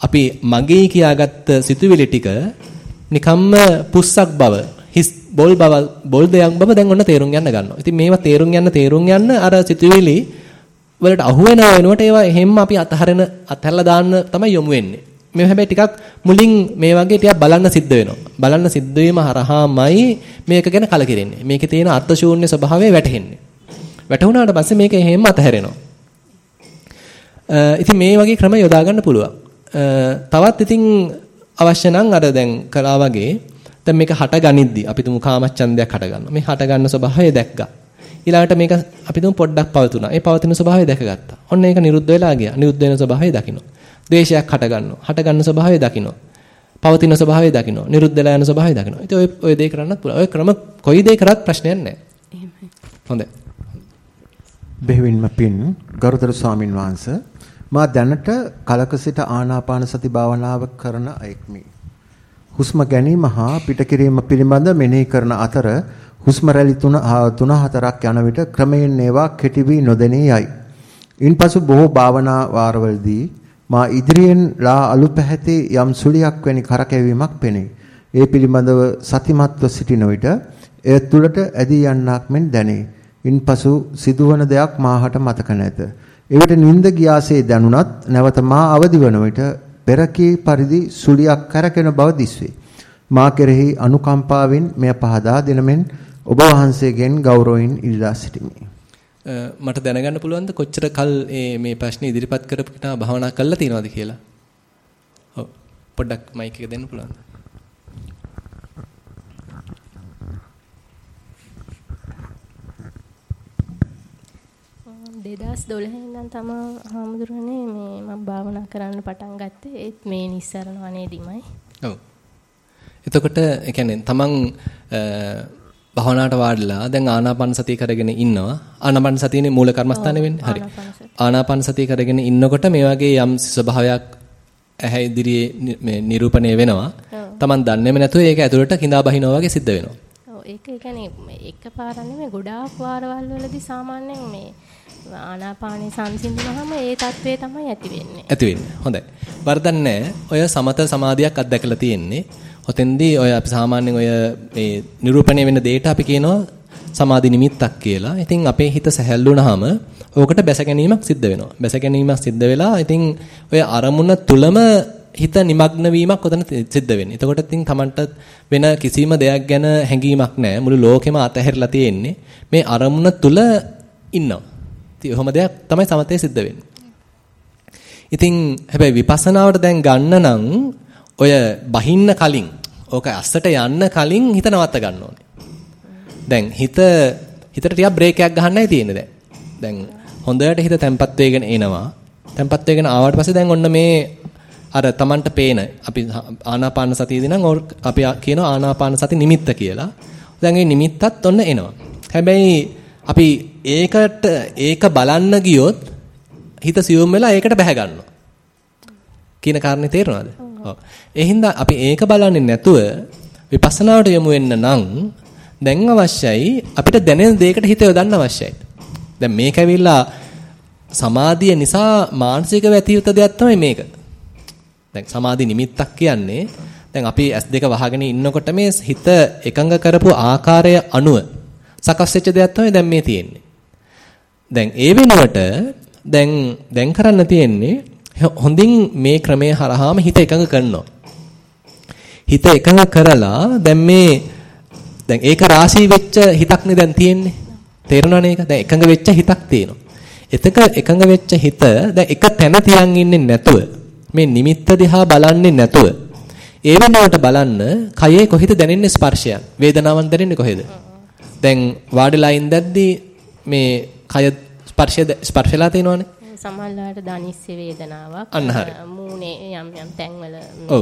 අපි මගේ කියාගත්ත සිතුවිලි ටික නිකම්ම පුස්සක් බව හිස් බොල් බව බොල් දෙයක් බව දැන් ඔන්න තේරුම් ගන්න ගන්නවා. ඉතින් මේවා තේරුම් යන්න තේරුම් යන්න අර සිතුවිලි වලට අහු වෙනව වෙනකොට ඒවා එහෙම්ම අපි අතහරන අතහැරලා දාන්න තමයි යොමු වෙන්නේ. මේ හැබැයි ටිකක් මුලින් මේ වගේ ටිකක් බලන්න සිද්ධ වෙනවා. බලන්න සිද්ධ වීම හරහාමයි මේක ගැන කලකිරෙන්නේ. මේකේ තියෙන අර්ථ ශූන්‍ය ස්වභාවය වැටහෙන්නේ. වැටුණාට පස්සේ මේක එහෙම්ම අතහැරෙනවා. ඉතින් මේ වගේ ක්‍රම යොදා ගන්න පුළුවන්. තවත් ඉතින් අවශ්‍ය නම් අර දැන් කලා වගේ දැන් මේක හට ගනිද්දි අපි තුමු කාමච්ඡන්දයක් හට ගන්නවා. මේ හට ගන්න ස්වභාවය දැක්කා. ඊළඟට මේක අපි තුමු පොඩ්ඩක් පවතුනා. ඒ පවතින ස්වභාවය දැකගත්තා. ඔන්න ඒක නිරුද්ධ වෙලා ගියා. නිරුද්ධ වෙන ස්වභාවය දකින්න. ද්වේෂයක් හට ගන්නවා. හට ගන්න ස්වභාවය දකින්න. පවතින ස්වභාවය දකින්න. නිරුද්ධ වෙලා යන ස්වභාවය දකින්න. ඉතින් ඔය ඔය දේ කරන්නත් පුළුවන්. ඔය ක්‍රම කොයි දේ කරත් ප්‍රශ්නයක් නැහැ. එහෙමයි. හොඳයි. බෙහෙවින්ම පින් ගරුතර ස්වාමින් වහන්සේ මා දැනට කලක සිට ආනාපාන සති භාවනාව කරන අයෙක්මි. හුස්ම ගැනීම හා පිටකිරීම පිළිබඳ මෙනෙහි කරන අතර හුස්ම රැලි 3 3 4ක් යන විට ක්‍රමයෙන් ඒවා කෙටි වී නොදෙනී යයි. ඉන්පසු බොහෝ භාවනා වාරවලදී මා ඉදිරියෙන් ලා අලු පැහැති යම් සුලියක් වැනි කරකැවීමක් පෙනේ. ඒ පිළිබඳව සතිමත්ව සිටින විට එය තුලට ඇදී යන්නක් මෙන් දැනේ. ඉන්පසු සිදුවන දෙයක් මාහට මතක නැත. එවිට නිින්ද ගියාසේ දැනුණත් නැවත මා අවදි වන විට පෙරකී පරිදි සුලියක් කරකෙන බව දිස්වේ. මා කෙරෙහි අනුකම්පාවෙන් මෙය පහදා දෙනමෙන් ඔබ වහන්සේගෙන් ගෞරවයෙන් ඉල්ලා සිටිමි. මට දැනගන්න පුළුවන්ද කොච්චර කල් මේ ප්‍රශ්නේ ඉදිරිපත් කරපු කෙනා භාවනා කළා තියෙනවද කියලා? ඔව්. පොඩ්ඩක් මයික් එක දෙන්න පුළුවන්ද? 2012 ඉඳන් තමයි හාමුදුරනේ මේ මම භාවනා කරන්න පටන් ගත්තේ ඒත් මේ නිස්සරණ වනේදීමයි. ඔව්. එතකොට ඒ කියන්නේ තමන් භවනාට වාඩිලා දැන් ආනාපාන සතිය කරගෙන ඉන්නවා. ආනාපාන සතියනේ මූල කර්මස්ථානේ වෙන්නේ. හරි. ආනාපාන සතිය කරගෙන ඉන්නකොට මේ වගේ යම් ස්වභාවයක් ඇහැ ඉදිරියේ මේ නිරූපණය වෙනවා. Taman දන්නේම නැතුව ඒක ඇතුළට கிඳා බහිනවා වගේ සිද්ධ වෙනවා. ඔව් ඒක කියන්නේ එකපාරක් නෙමෙයි ගොඩාක් වාරවල් වලදී සාමාන්‍යයෙන් මේ ආනාපානේ සංසිඳුනහම ඒ தત્ත්වය තමයි ඇති වෙන්නේ. ඇති වෙන්නේ. හොඳයි. වරදක් නැහැ. ඔය සමත සමාධියක් අත්දැකලා තියෙන්නේ. ඔතෙන්දී ඔය අපි සාමාන්‍යයෙන් ඔය මේ නිරූපණය වෙන දෙයට අපි කියනවා සමාධි නිමිත්තක් කියලා. ඉතින් අපේ හිත සැහැල්ලුනහම ඕකට බැස ගැනීමක් සිද්ධ වෙනවා. බැස ගැනීමක් සිද්ධ වෙලා ඉතින් ඔය අරමුණ තුලම හිත নিমগ্ন වීමක් උතන සිද්ධ වෙන්නේ. එතකොට ඉතින් Tamanට වෙන කිසිම දෙයක් ගැන හැඟීමක් නැහැ. මුළු ලෝකෙම අතහැරලා තියෙන්නේ. මේ අරමුණ තුල ඉන්නවා. ඉතින් ඔහොම දෙයක් තමයි සමතේ සිද්ධ වෙන්නේ. ඉතින් හැබැයි විපස්සනාවට දැන් ගන්න නම් ඔය බහින්න කලින් ඕක අස්සට යන්න කලින් හිත නවත්ත ගන්න ඕනේ. දැන් හිත හිතට ටිකක් බ්‍රේක් එකක් ගහන්නයි තියෙන්නේ දැන්. දැන් හොඳට හිත තැම්පත් වෙගෙන එනවා. තැම්පත් වෙගෙන ආවට පස්සේ දැන් ඔන්න මේ අර Tamanට පේන අපි ආනාපාන සතියේදී නම් අපි කියනවා ආනාපාන සති නිමිත්ත කියලා. දැන් මේ නිමිත්තත් ඔන්න එනවා. හැබැයි අපි ඒකට ඒක බලන්න ගියොත් හිත සියුම් වෙලා ඒකට බැහැ ගන්නවා. කියන කාරණේ තේරෙනවද? ඔව්. ඒ හින්දා අපි ඒක බලන්නේ නැතුව විපස්සනාවට යමු වෙන්න නම් දැන් අවශ්‍යයි අපිට දැනෙන දෙයකට හිත යොදන්න අවශ්‍යයි. දැන් මේක ඇවිල්ලා සමාධිය නිසා මානසික වැතියුත දෙයක් තමයි මේක. දැන් සමාධි නිමිත්තක් කියන්නේ දැන් අපි S2 වහගෙන ඉන්නකොට මේ හිත එකඟ කරපු ආකාරය අනුව සකස් වෙච්ච දෙයක් තමයි දැන් මේ තියෙන්නේ. දැන් ඒ වෙනුවට දැන් දැන් කරන්න තියෙන්නේ හොඳින් මේ ක්‍රමයේ හරහාම හිත එකඟ කරනවා. හිත එකඟ කරලා දැන් මේ දැන් ඒක රාශී වෙච්ච හිතක්නේ දැන් තියෙන්නේ. තේරුණානේ ඒක? දැන් එකඟ වෙච්ච හිතක් තියෙනවා. එතක එකඟ වෙච්ච හිත දැන් එක තැන තියන් ඉන්නේ නැතුව මේ නිමිත්ත දිහා බලන්නේ නැතුව ඒ වෙනුවට බලන්න කයේ කොහෙද දැනෙන්නේ ස්පර්ශයක් වේදනාවක් දැනෙන්නේ කොහෙද දැන් වාඩිලා ඉඳද්දී මේ කය ස්පර්ශය ස්පර්ශලා තියෙනවනේ සමහරවිට දනිස්ස වේදනාවක්. මූණේ යම් යම් තැන්වල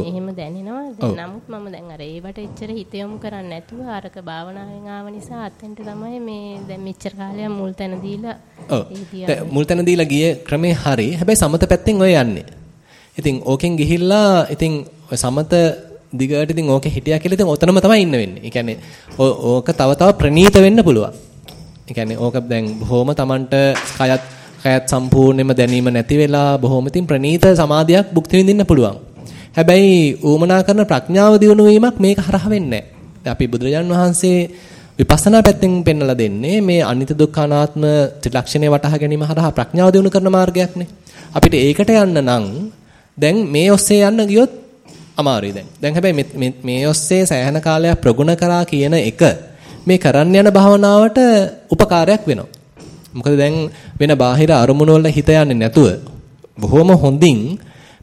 එහෙම දැනෙනවා. නමුත් මම දැන් අර ඒවට එච්චර හිත යොමු කරන්නේ නැතුව අරක භාවනාවෙන් ආව නිසා අතෙන්ට තමයි මේ දැන් මෙච්චර කාලයක් මුල් තැන දීලා ඔව්. මුල් තැන දීලා ගිය ක්‍රමේ හරි. හැබැයි සමත පැත්තෙන් ඔය යන්නේ. ඉතින් ඕකෙන් ගිහිල්ලා ඉතින් සමත දිගට ඉතින් ඕකේ හිටියා කියලා ඉතින් ඔතනම තමයි ඉන්න වෙන්නේ. ඒ කියන්නේ ඕක තව තව ප්‍රනීත වෙන්න පුළුවන්. ඒ කියන්නේ ඕක දැන් බොහොම Tamanට කයත් කයත් සම්පූර්ණයෙන්ම දැනීම නැති වෙලා බොහොම ඉතින් ප්‍රනීත සමාධියක් භුක්ති විඳින්න පුළුවන්. හැබැයි ඌමනා කරන ප්‍රඥාව දියුණු වීමක් මේක හරහා වෙන්නේ නැහැ. අපි බුදුරජාන් වහන්සේ විපස්සනා පැත්තෙන් පෙන්වලා දෙන්නේ මේ අනිත්‍ය දුක්ඛ අනාත්ම ත්‍රිලක්ෂණය වටහා ගැනීම හරහා ප්‍රඥාව දියුණු කරන මාර්ගයක්නේ. අපිට ඒකට යන්න නම් දැන් මේ ඔස්සේ යන්න ගියොත් අමාරුයි දැන්. දැන් හැබැයි මේ ඔස්සේ සෑහෙන කාලයක් ප්‍රගුණ කරා කියන එක මේ කරන්න යන භාවනාවට උපකාරයක් වෙනවා. මොකද දැන් වෙන බාහිර අරමුණු වල හිත යන්නේ නැතුව බොහොම හොඳින්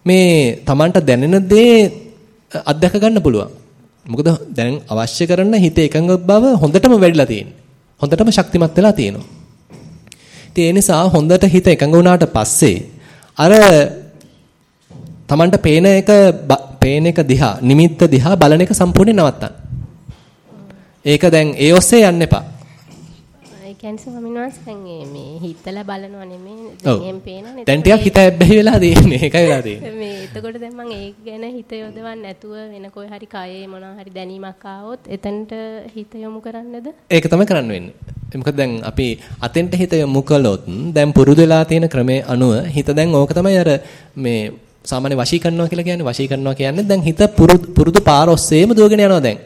මේ Tamanට දැනෙන දේ අත්දැක ගන්න පුළුවන්. මොකද දැන් අවශ්‍ය කරන හිත එකඟ බව හොඳටම වැඩිලා තියෙන්නේ. හොඳටම ශක්තිමත් වෙලා තියෙනවා. ඉතින් ඒ නිසා හොඳට හිත එකඟ වුණාට පස්සේ අර Tamanට පේන එක පේන එක දිහා නිමිත්ත දිහා බලන එක සම්පූර්ණයෙන් නවත්තන්න. ඒක දැන් ඒ ඔස්සේ යන්න එපා. කියන්නේ ස්වාමීන් වහන්සේ මේ හිතලා බලනවා නෙමෙයි දැන් පේනනේ. දැන් ටිකක් හිත ඇබ්බැහි වෙලා තියෙන්නේ. ඒකයි වෙලා තියෙන්නේ. මේ එතකොට දැන් මම ඒක ගැන හිත යොදවන්නේ නැතුව වෙන කොයි හරි කයේ මොනවා හරි දැනීමක් ආවොත් එතනට හිත යොමු කරන්නද? ඒක තමයි කරන්න වෙන්නේ. මොකද දැන් අපි අතෙන්ට හිත යොමු කළොත් දැන් පුරුදු වෙලා තියෙන ක්‍රමයේ අනුව හිත දැන් ඕක තමයි අර මේ සාමාන්‍ය වශී කරනවා කියලා කියන්නේ වශී කරනවා කියන්නේ දැන් හිත පුරුදු පාර ඔස්සේම දුවගෙන යනවා දැන්.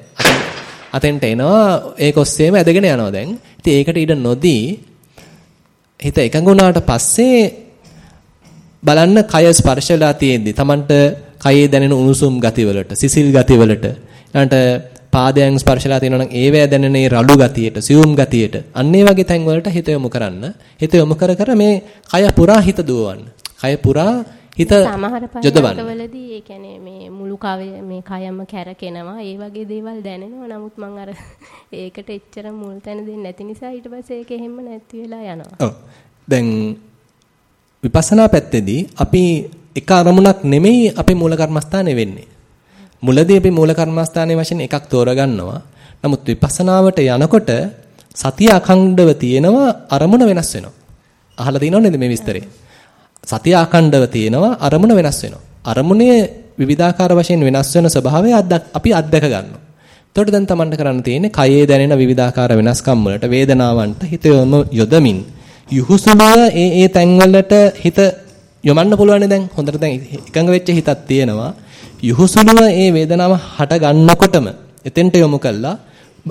අතෙන්ට එනවා ඒක ඔස්සේම ඇදගෙන යනවා දැන්. ඉතින් ඒකට ඉඩ නොදී හිත එකඟ වුණාට පස්සේ බලන්න කය ස්පර්ශ වෙලා තියෙද්දි Tamanට කයේ දැනෙන උණුසුම් ගතිවලට සිසිල් ගතිවලට ඊළඟට පාදයන් ස්පර්ශලා තියෙනවා නම් ඒවැය දැනෙන ඒ රළු ගතියට සියුම් ගතියට අන්න ඒ වගේ තැන් වලට හිත යොමු කරන්න හිත යොමු කර කර මේ කය පුරා හිත දුවවන්න කය පුරා හිත පරිවර්තවලදී ඒ කියන්නේ මේ මුළු කය මේ කයම කැරකෙනවා ඒ වගේ දේවල් දැනෙනවා නමුත් මම අර ඒකට එච්චර මුල් තැන දෙන්නේ නැති නිසා ඊට පස්සේ ඒක එහෙම නැති වෙලා යනවා. ඔව්. දැන් විපස්සනා පැත්තේදී අපි එක අරමුණක් නෙමෙයි අපේ මූල කර්මස්ථානේ වෙන්නේ. මුලදී අපි මූල කර්මස්ථානයේ වශයෙන් එකක් තෝරගන්නවා. නමුත් විපස්සනාවට යනකොට සතිය අඛණ්ඩව තියෙනවා අරමුණ වෙනස් වෙනවා. අහලා තියෙනව නේද මේ විස්තරේ? සතිය අඛණ්ඩව තියෙනවා අරමුණ වෙනස් වෙනවා. අරමුණේ විවිධාකාර වශයෙන් වෙනස් වෙන ස්වභාවය අපි අත්දැක ගන්නවා. එතකොට දැන් Tamanට කරන්න තියෙන්නේ කයේ දැනෙන විවිධාකාර වෙනස්කම් වලට වේදනාවන්ට හිත යොදමින් යහුසුමය ඒ ඒ තැන්වලට හිත යොමන්න පුළුවන් දැන් හොඳට දැන් එකඟ වෙච්ච හිතක් තියෙනවා. යහුසුලුව ඒ වේදනාව හට ගන්නකොටම එතෙන්ට යොමු කළා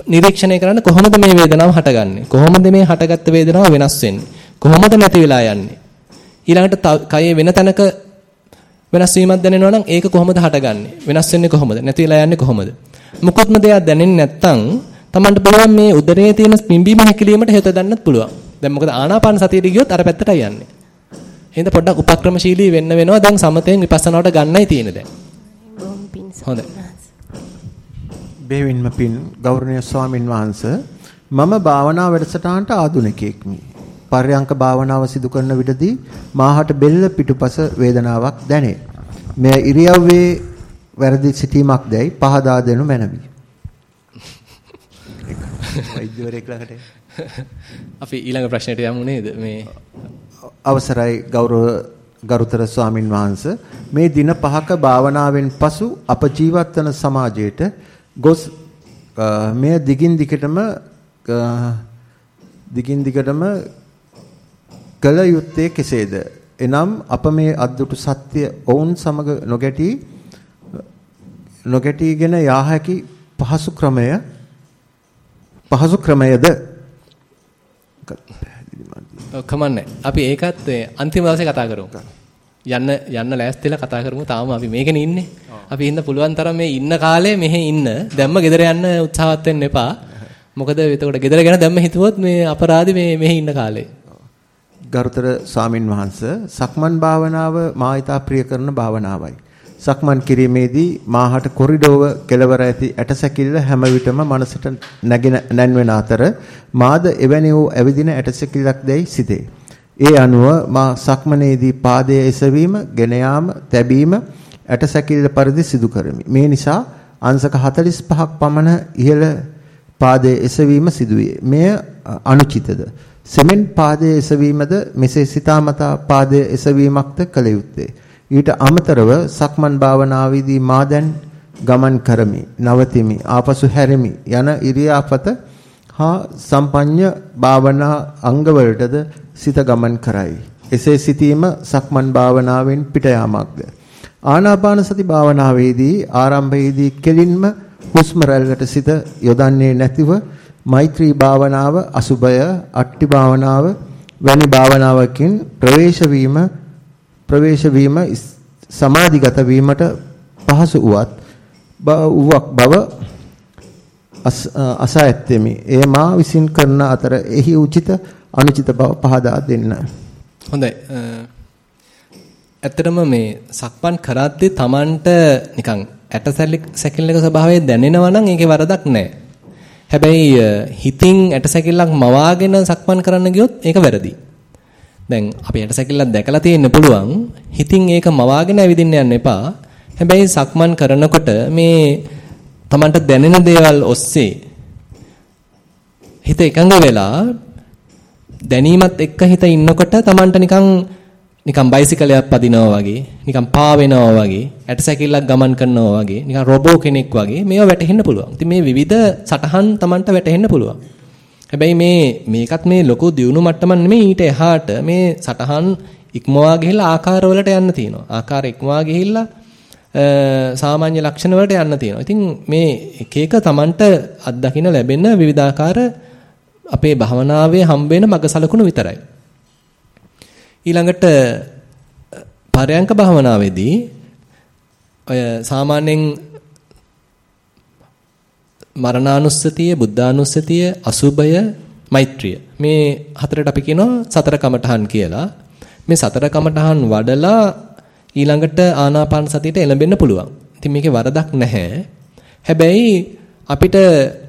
නිරීක්ෂණය කරන්න කොහොමද මේ වේදනාව හටගන්නේ? කොහොමද මේ හටගත්ත වේදනාව වෙනස් වෙන්නේ? කොහොමද නැති වෙලා යන්නේ? ඊළඟට කයේ වෙන තැනක වෙනස් වීමක් දැනෙනවා නම් ඒක කොහොමද හටගන්නේ? වෙනස් වෙන්නේ කොහොමද? නැති වෙලා යන්නේ කොහොමද? මොකොත්ම දෙයක් දැනෙන්නේ නැත්නම් Tamanට පුළුවන් මේ උදරයේ තියෙන පිම්බීම හැකිලීමට හිත දාන්නත් පුළුවන්. දැන් මොකද ආනාපාන සතියට ගියොත් අර පැත්තටයි යන්නේ. එහෙනම් පොඩ්ඩක් උපක්‍රමශීලී වෙන්න වෙනවා. දැන් සමතෙන් විපස්සනාවට ගන්නයි තියෙන්නේ දැන්. හොඳයි. බෙවින්ම පින් ගෞරවනීය ස්වාමින් වහන්සේ මම භාවනා වැඩසටහනට ආධුනිකයෙක්මි. පර්යංක භාවනාව සිදු කරන විටදී මාහට බෙල්ල පිටුපස වේදනාවක් දැනේ. මෙය ඉරියව්වේ වැරදි සිටීමක් දැයි පහදා දෙනු මැනවි. වෛද්‍යවරයෙක් ළඟට අපි ඊළඟ ප්‍රශ්නෙට යමු නේද මේ අවසරයි ගෞරව ගරුතර ස්වාමින් වහන්සේ මේ දින පහක භාවනාවෙන් පසු අප ජීවත් වන සමාජයේට ගොස් මෙය දිගින් දිගටම දිගින් දිගටම කල යුත්තේ කෙසේද එනම් අප මේ අද්දුටු සත්‍ය ඔවුන් සමග නොගැටි නොගැටිගෙන යා හැකි පහසු ක්‍රමය පහසු ක්‍රමයද කමන්නේ. අපි ඒකත් අන්තිම දවසේ කතා කරමු. යන්න යන්න ලෑස්තිලා කතා කරමු. තාම අපි මේකනේ ඉන්නේ. අපි ඉන්න පුළුවන් තරම් මේ ඉන්න කාලේ මෙහෙ ඉන්න. දැම්ම ගෙදර යන්න උත්සාහවත් වෙන්න එපා. මොකද එතකොට ගෙදර ගැන දැම්ම හිතුවොත් මේ අපරාධි මේ මෙහෙ ඉන්න කාලේ. ගරුතර ස්වාමින් වහන්සේ සක්මන් භාවනාව මා ඊට ප්‍රිය කරන භාවනාවයි. සක්මන් කිරීමේදී මාහට කොරිඩෝව කෙලවර ඇති ඇටසැකිල්ල හැම විටම මනසට නැගෙන නැන්වෙන අතර මාද එවැනි වූ ඇවිදින ඇටසැකිල්ලක් දැයි සිතේ. ඒ අනුව මා සක්මනේදී පාදයේ එසවීම, ගෙන යාම, තැබීම ඇටසැකිල්ල පරිදි සිදු කරමි. මේ නිසා අංශක 45ක් පමණ ඉහළ පාදයේ එසවීම සිදුවේ. මෙය අනුචිතද? සෙමෙන් පාදයේ එසවීමද මෙසේ සිතාමතා පාදයේ එසවීමක්ද කළ යුත්තේ. ඊට අමතරව සක්මන් භාවනාවේදී මා දැන් ගමන් කරමි නවතිමි ආපසු හැරෙමි යන ඉරියාපත හා සම්පඤ්ඤ භාවනා අංගවලටද සිත ගමන් කරයි එසේ සිටීම සක්මන් භාවනාවෙන් පිට යාමක්ද ආනාපාන සති භාවනාවේදී ආරම්භයේදී කෙලින්ම හුස්ම රැල්ලට සිත යොදන්නේ නැතිව මෛත්‍රී භාවනාව අසුබය අට්ටි භාවනාව වැනි භාවනාවකින් ප්‍රවේශ වීම ප්‍රවේශ වීම සමාධිගත වීමට පහසු වුවත් වූවක් බව අසා ඇත්තෙමි. එය මා විසින් කරන අතර එහි උචිත අනුචිත බව පහදා දෙන්න. හොඳයි. ඇත්තටම මේ සක්මන් කරද්දී Tamanට නිකන් ඇට සැකිල්ලක ස්වභාවය දැනෙනවා නම් ඒකේ වරදක් නැහැ. හැබැයි හිතින් ඇට සැකිල්ලක් මවාගෙන සක්මන් කරන්න ගියොත් ඒක වැරදි. දැන් අපි ඇටසැකිල්ලක් දැකලා තියෙන්න පුළුවන්. හිතින් ඒක මවාගෙන ඇවිදින්න යන්න එපා. හැබැයි සක්මන් කරනකොට මේ Tamanට දැනෙන දේවල් ඔස්සේ හිත එකඟ වෙලා දැනීමත් එක්ක හිත ඉන්නකොට Tamanට නිකන් නිකන් බයිසිකලයක් පදිනවා වගේ, නිකන් පා වෙනවා වගේ, ඇටසැකිල්ලක් ගමන් කරනවා වගේ, නිකන් රොබෝ කෙනෙක් වගේ මේවා වැටහෙන්න පුළුවන්. ඉතින් මේ විවිධ සටහන් Tamanට වැටහෙන්න පුළුවන්. හැබැයි මේ මේකත් මේ ලොකු දියුණු මට්ටමක් නෙමෙයි ඊට එහාට මේ සටහන් ඉක්මවා ගිහිල්ලා ආකාර වලට යන්න තියෙනවා. ආකාර ඉක්මවා ගිහිල්ලා සාමාන්‍ය ලක්ෂණ වලට යන්න තියෙනවා. ඉතින් මේ එක එක Tamanට අත්දකින්න ලැබෙන විවිධාකාර අපේ භවනාවේ හම්බ වෙන මග සලකුණු විතරයි. ඊළඟට පරයන්ක භවනාවේදී ඔය සාමාන්‍යයෙන් මරණානුස්සතිය, බුද්ධානුස්සතිය, අසුබය, මෛත්‍රිය. මේ හතරට අපි කියනවා සතර කමඨහන් කියලා. මේ සතර කමඨහන් වඩලා ඊළඟට ආනාපාන සතියට එළඹෙන්න පුළුවන්. ඉතින් මේකේ වරදක් නැහැ. හැබැයි අපිට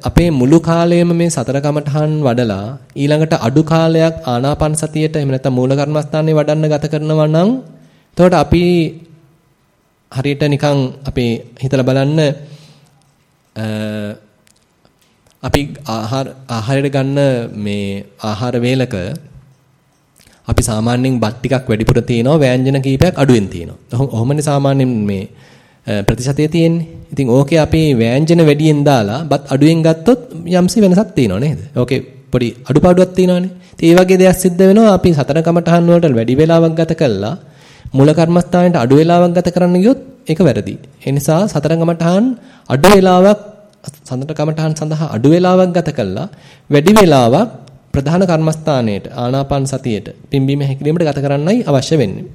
අපේ මුළු කාලයම මේ සතර කමඨහන් වඩලා ඊළඟට අඩු කාලයක් ආනාපාන සතියට එහෙම නැත්නම් මූල කර්මස්ථානයේ වඩන්න ගත කරනවා නම් එතකොට අපි හරියට නිකන් අපේ හිතලා බලන්න අපි ආහාර ආහාරයට ගන්න මේ ආහාර වේලක අපි සාමාන්‍යයෙන් බත් ටිකක් වැඩිපුර තියෙනවා ව්‍යංජන කීපයක් අඩුවෙන් තියෙනවා. ඔහොමනේ සාමාන්‍යයෙන් මේ Eh, ප්‍රතිශතය තියෙන්නේ. ඉතින් ඕකේ අපි ව්‍යංජන වැඩියෙන් දාලා බත් අඩුවෙන් ගත්තොත් යම්සි වෙනසක් තියෙනව නේද? ඕකේ පොඩි අඩුපාඩුවක් තියෙනවනේ. ඉතින් ඒ වගේ දෙයක් සිද්ධ වෙනවා අපි සතර කමටහන් වලට වැඩි වෙලාවක් ගත කළා මූල කර්මස්ථානයට අඩු වෙලාවක් ගත කරන්න ගියොත් ඒක වැරදි. ඒ නිසා සතර කමටහන් අඩු වෙලාවක් සඳර කමඨහන් සඳහා අඩු වේලාවක් ගත කළා වැඩි වේලාවක් ප්‍රධාන කර්මස්ථානයේට ආනාපාන සතියේට පිම්බීම හැකිලීමට ගත කරන්නයි අවශ්‍ය වෙන්නේ.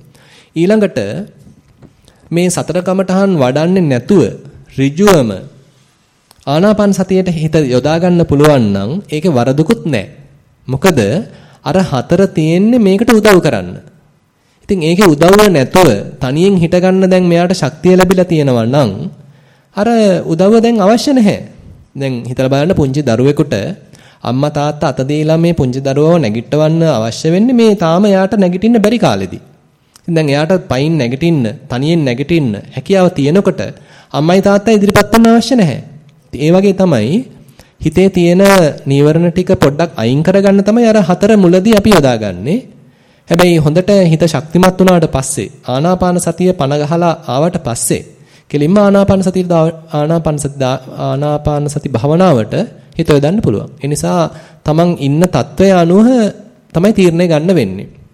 ඊළඟට මේ සතර කමඨහන් වඩන්නේ නැතුව ඍජුවම ආනාපාන සතියේට හිත යොදා ගන්න පුළුවන් නම් ඒකේ වරදකුත් නැහැ. මොකද අර හතර තියෙන්නේ මේකට උදව් කරන්න. ඉතින් ඒකේ උදව්ව නැතුව තනියෙන් හිට ගන්න දැන් මෙයාට ශක්තිය ලැබිලා තියෙනවා නම් අර උදව්ව දැන් අවශ්‍ය නැහැ. දැන් හිතලා බලන්න පුංචි දරුවෙකුට අම්මා තාත්තා අත දීලා මේ පුංචි දරුවව නැගිටවන්න අවශ්‍ය වෙන්නේ මේ තාම එයාට නැගිටින්න බැරි කාලෙදී. දැන් එයාට පයින් නැගිටින්න, තනියෙන් නැගිටින්න හැකියාව තියෙනකොට අම්මයි තාත්තා ඉදිරිපත් වෙන්න අවශ්‍ය නැහැ. ඒ වගේ තමයි හිතේ තියෙන නීවරණ ටික පොඩ්ඩක් අයින් කරගන්න තමයි අර හතර මුලදී අපි යොදාගන්නේ. හැබැයි හොඳට හිත ශක්තිමත් වුණාට පස්සේ ආනාපාන සතිය පන ගහලා ආවට පස්සේ කෙලින්ම ආනාපාන සතිය ආනාපාන සති ආනාපාන සති භාවනාවට හිත යොදන්න පුළුවන්. ඒ නිසා තමන් ඉන්න తත්වය අනුව තමයි තීරණය ගන්න වෙන්නේ.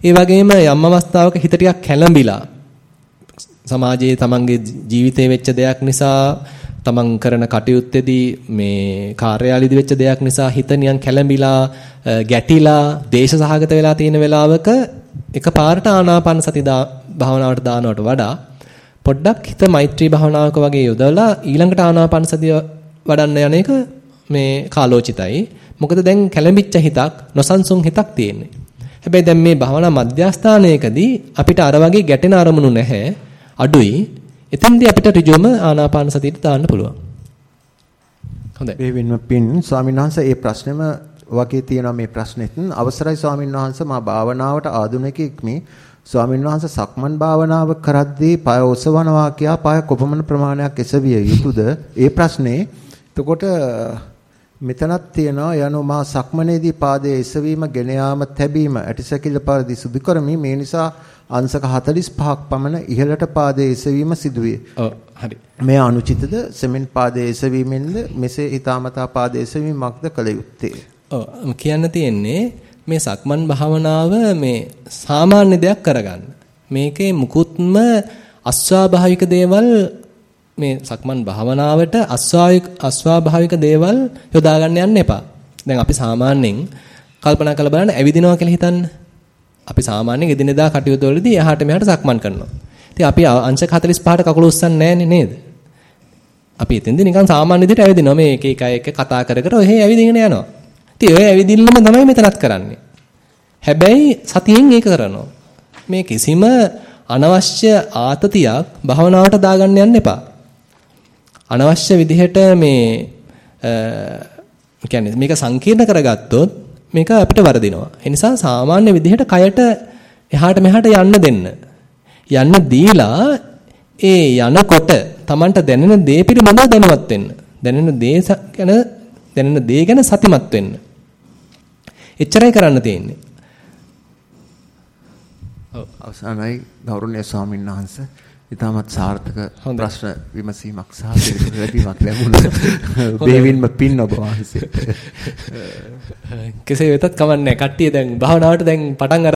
ඒ වගේම යම් අවස්ථාවක හිත ටිකක් කැළඹිලා සමාජයේ තමන්ගේ ජීවිතේ වෙච්ච දෙයක් නිසා තමන් කරන කටයුත්තේදී මේ කාර්යාලයේදී වෙච්ච දෙයක් නිසා හිත නියන් කැළඹිලා ගැටිලා දේශ සහගත වෙලා තියෙන වෙලාවක එකපාරට ආනාපාන සති භාවනාවට දානවට වඩා පොඩ්ඩක් හිත මෛත්‍රී භාවනාවක වගේ යොදවලා ඊළඟට ආනාපාන සතිය වඩන්න යන එක මේ කාලෝචිතයි. මොකද දැන් කැළඹිච්ච හිතක් නොසන්සුන් හිතක් තියෙන්නේ. හැබැයි දැන් මේ භාවනා මධ්‍යස්ථානයකදී අපිට අර වගේ ගැටෙන අරමුණු නැහැ. අඩුයි. එතෙන්දී අපිට ඍජුවම ආනාපාන සතියට දාන්න පුළුවන්. හොඳයි. මේ වෙනම පින් ස්වාමීන් වහන්සේ මේ ප්‍රශ්නෙම වගේ තියෙනවා මේ ප්‍රශ්නෙත් අවසරයි ස්වාමීන් වහන්සේ මා භාවනාවට ආධුනිකෙක් මේ ස්වාමීන් වහන්සේ සක්මන් භාවනාව කරද්දී පය ඔසවනවා කියා පය කොපමණ ප්‍රමාණයක් එසවිය යුතුද? ඒ ප්‍රශ්නේ. එතකොට මෙතනක් තියෙනවා යනු මා සක්මනේදී පාදයේ එසවීම ගෙන යාම තැබීම ඇටිසැකිල්ල පරිදි සිදු කරමි. මේ නිසා අංශක 45ක් පමණ ඉහළට පාදයේ එසවීම සිදුවේ. ඔව් හරි. මේ අනුචිතද සෙමෙන් පාදයේ එසවීමෙන්ද මෙසේ ඊ타මතා පාදයේ එසවීමක්ද කළ යුත්තේ. ඔව් කියන්න තියෙන්නේ මේ සක්මන් භාවනාව මේ සාමාන්‍ය දෙයක් කරගන්න. මේකේ මුකුත්ම අස්වාභාවික දේවල් මේ සක්මන් භාවනාවට අස්වාභාවික අස්වාභාවික දේවල් යොදා ගන්න යන්න එපා. දැන් අපි සාමාන්‍යයෙන් කල්පනා කරලා බලන්න ඇවිදිනවා කියලා හිතන්න. අපි සාමාන්‍යයෙන් එදිනෙදා කටයුතු වලදී එහාට මෙහාට සක්මන් කරනවා. ඉතින් අපි අංශක 45ට කකුල උස්සන්නේ නැහැ නේද? අපි එතෙන්දී නිකන් සාමාන්‍ය විදිහට ඇවිදිනවා. මේ එක එක එක කතා කර කර ඔහෙ ඇවිදින්න යනවා. ඉතින් ඔය ඇවිදින්නම තමයි මෙතනත් කරන්නේ. හැබැයි සතියෙන් ඒක කරනවා. මේ කිසිම අනවශ්‍ය ආතතියක් භවනාවට දාගන්න යන්න එපා. අනවශ්‍ය විදිහට මේ කියන්නේ මේක සංකීර්ණ කරගත්තොත් මේක අපිට වරදිනවා. ඒ නිසා සාමාන්‍ය විදිහට කයට එහාට මෙහාට යන්න දෙන්න. යන්න දීලා ඒ යනකොට Tamanට දැනෙන දේ පිළිබඳව දැනුවත් වෙන්න. දැනෙන දේ ගැන දැනෙන දේ ගැන සතිමත් වෙන්න. එච්චරයි කරන්න තියෙන්නේ. ඔව් අවසානයි ගෞරවනීය ස්වාමීන් වහන්සේ ඉතාමත් සාර්ථක ප්‍රශ්න විමසීමක් සහ පිළිතුරක් ලැබුණා. බේවින්ම පින් ඔබ වහන්සේ. කෙසේ වෙතත් කමන්නේ කට්ටිය දැන් භාවනාවට දැන් පටන්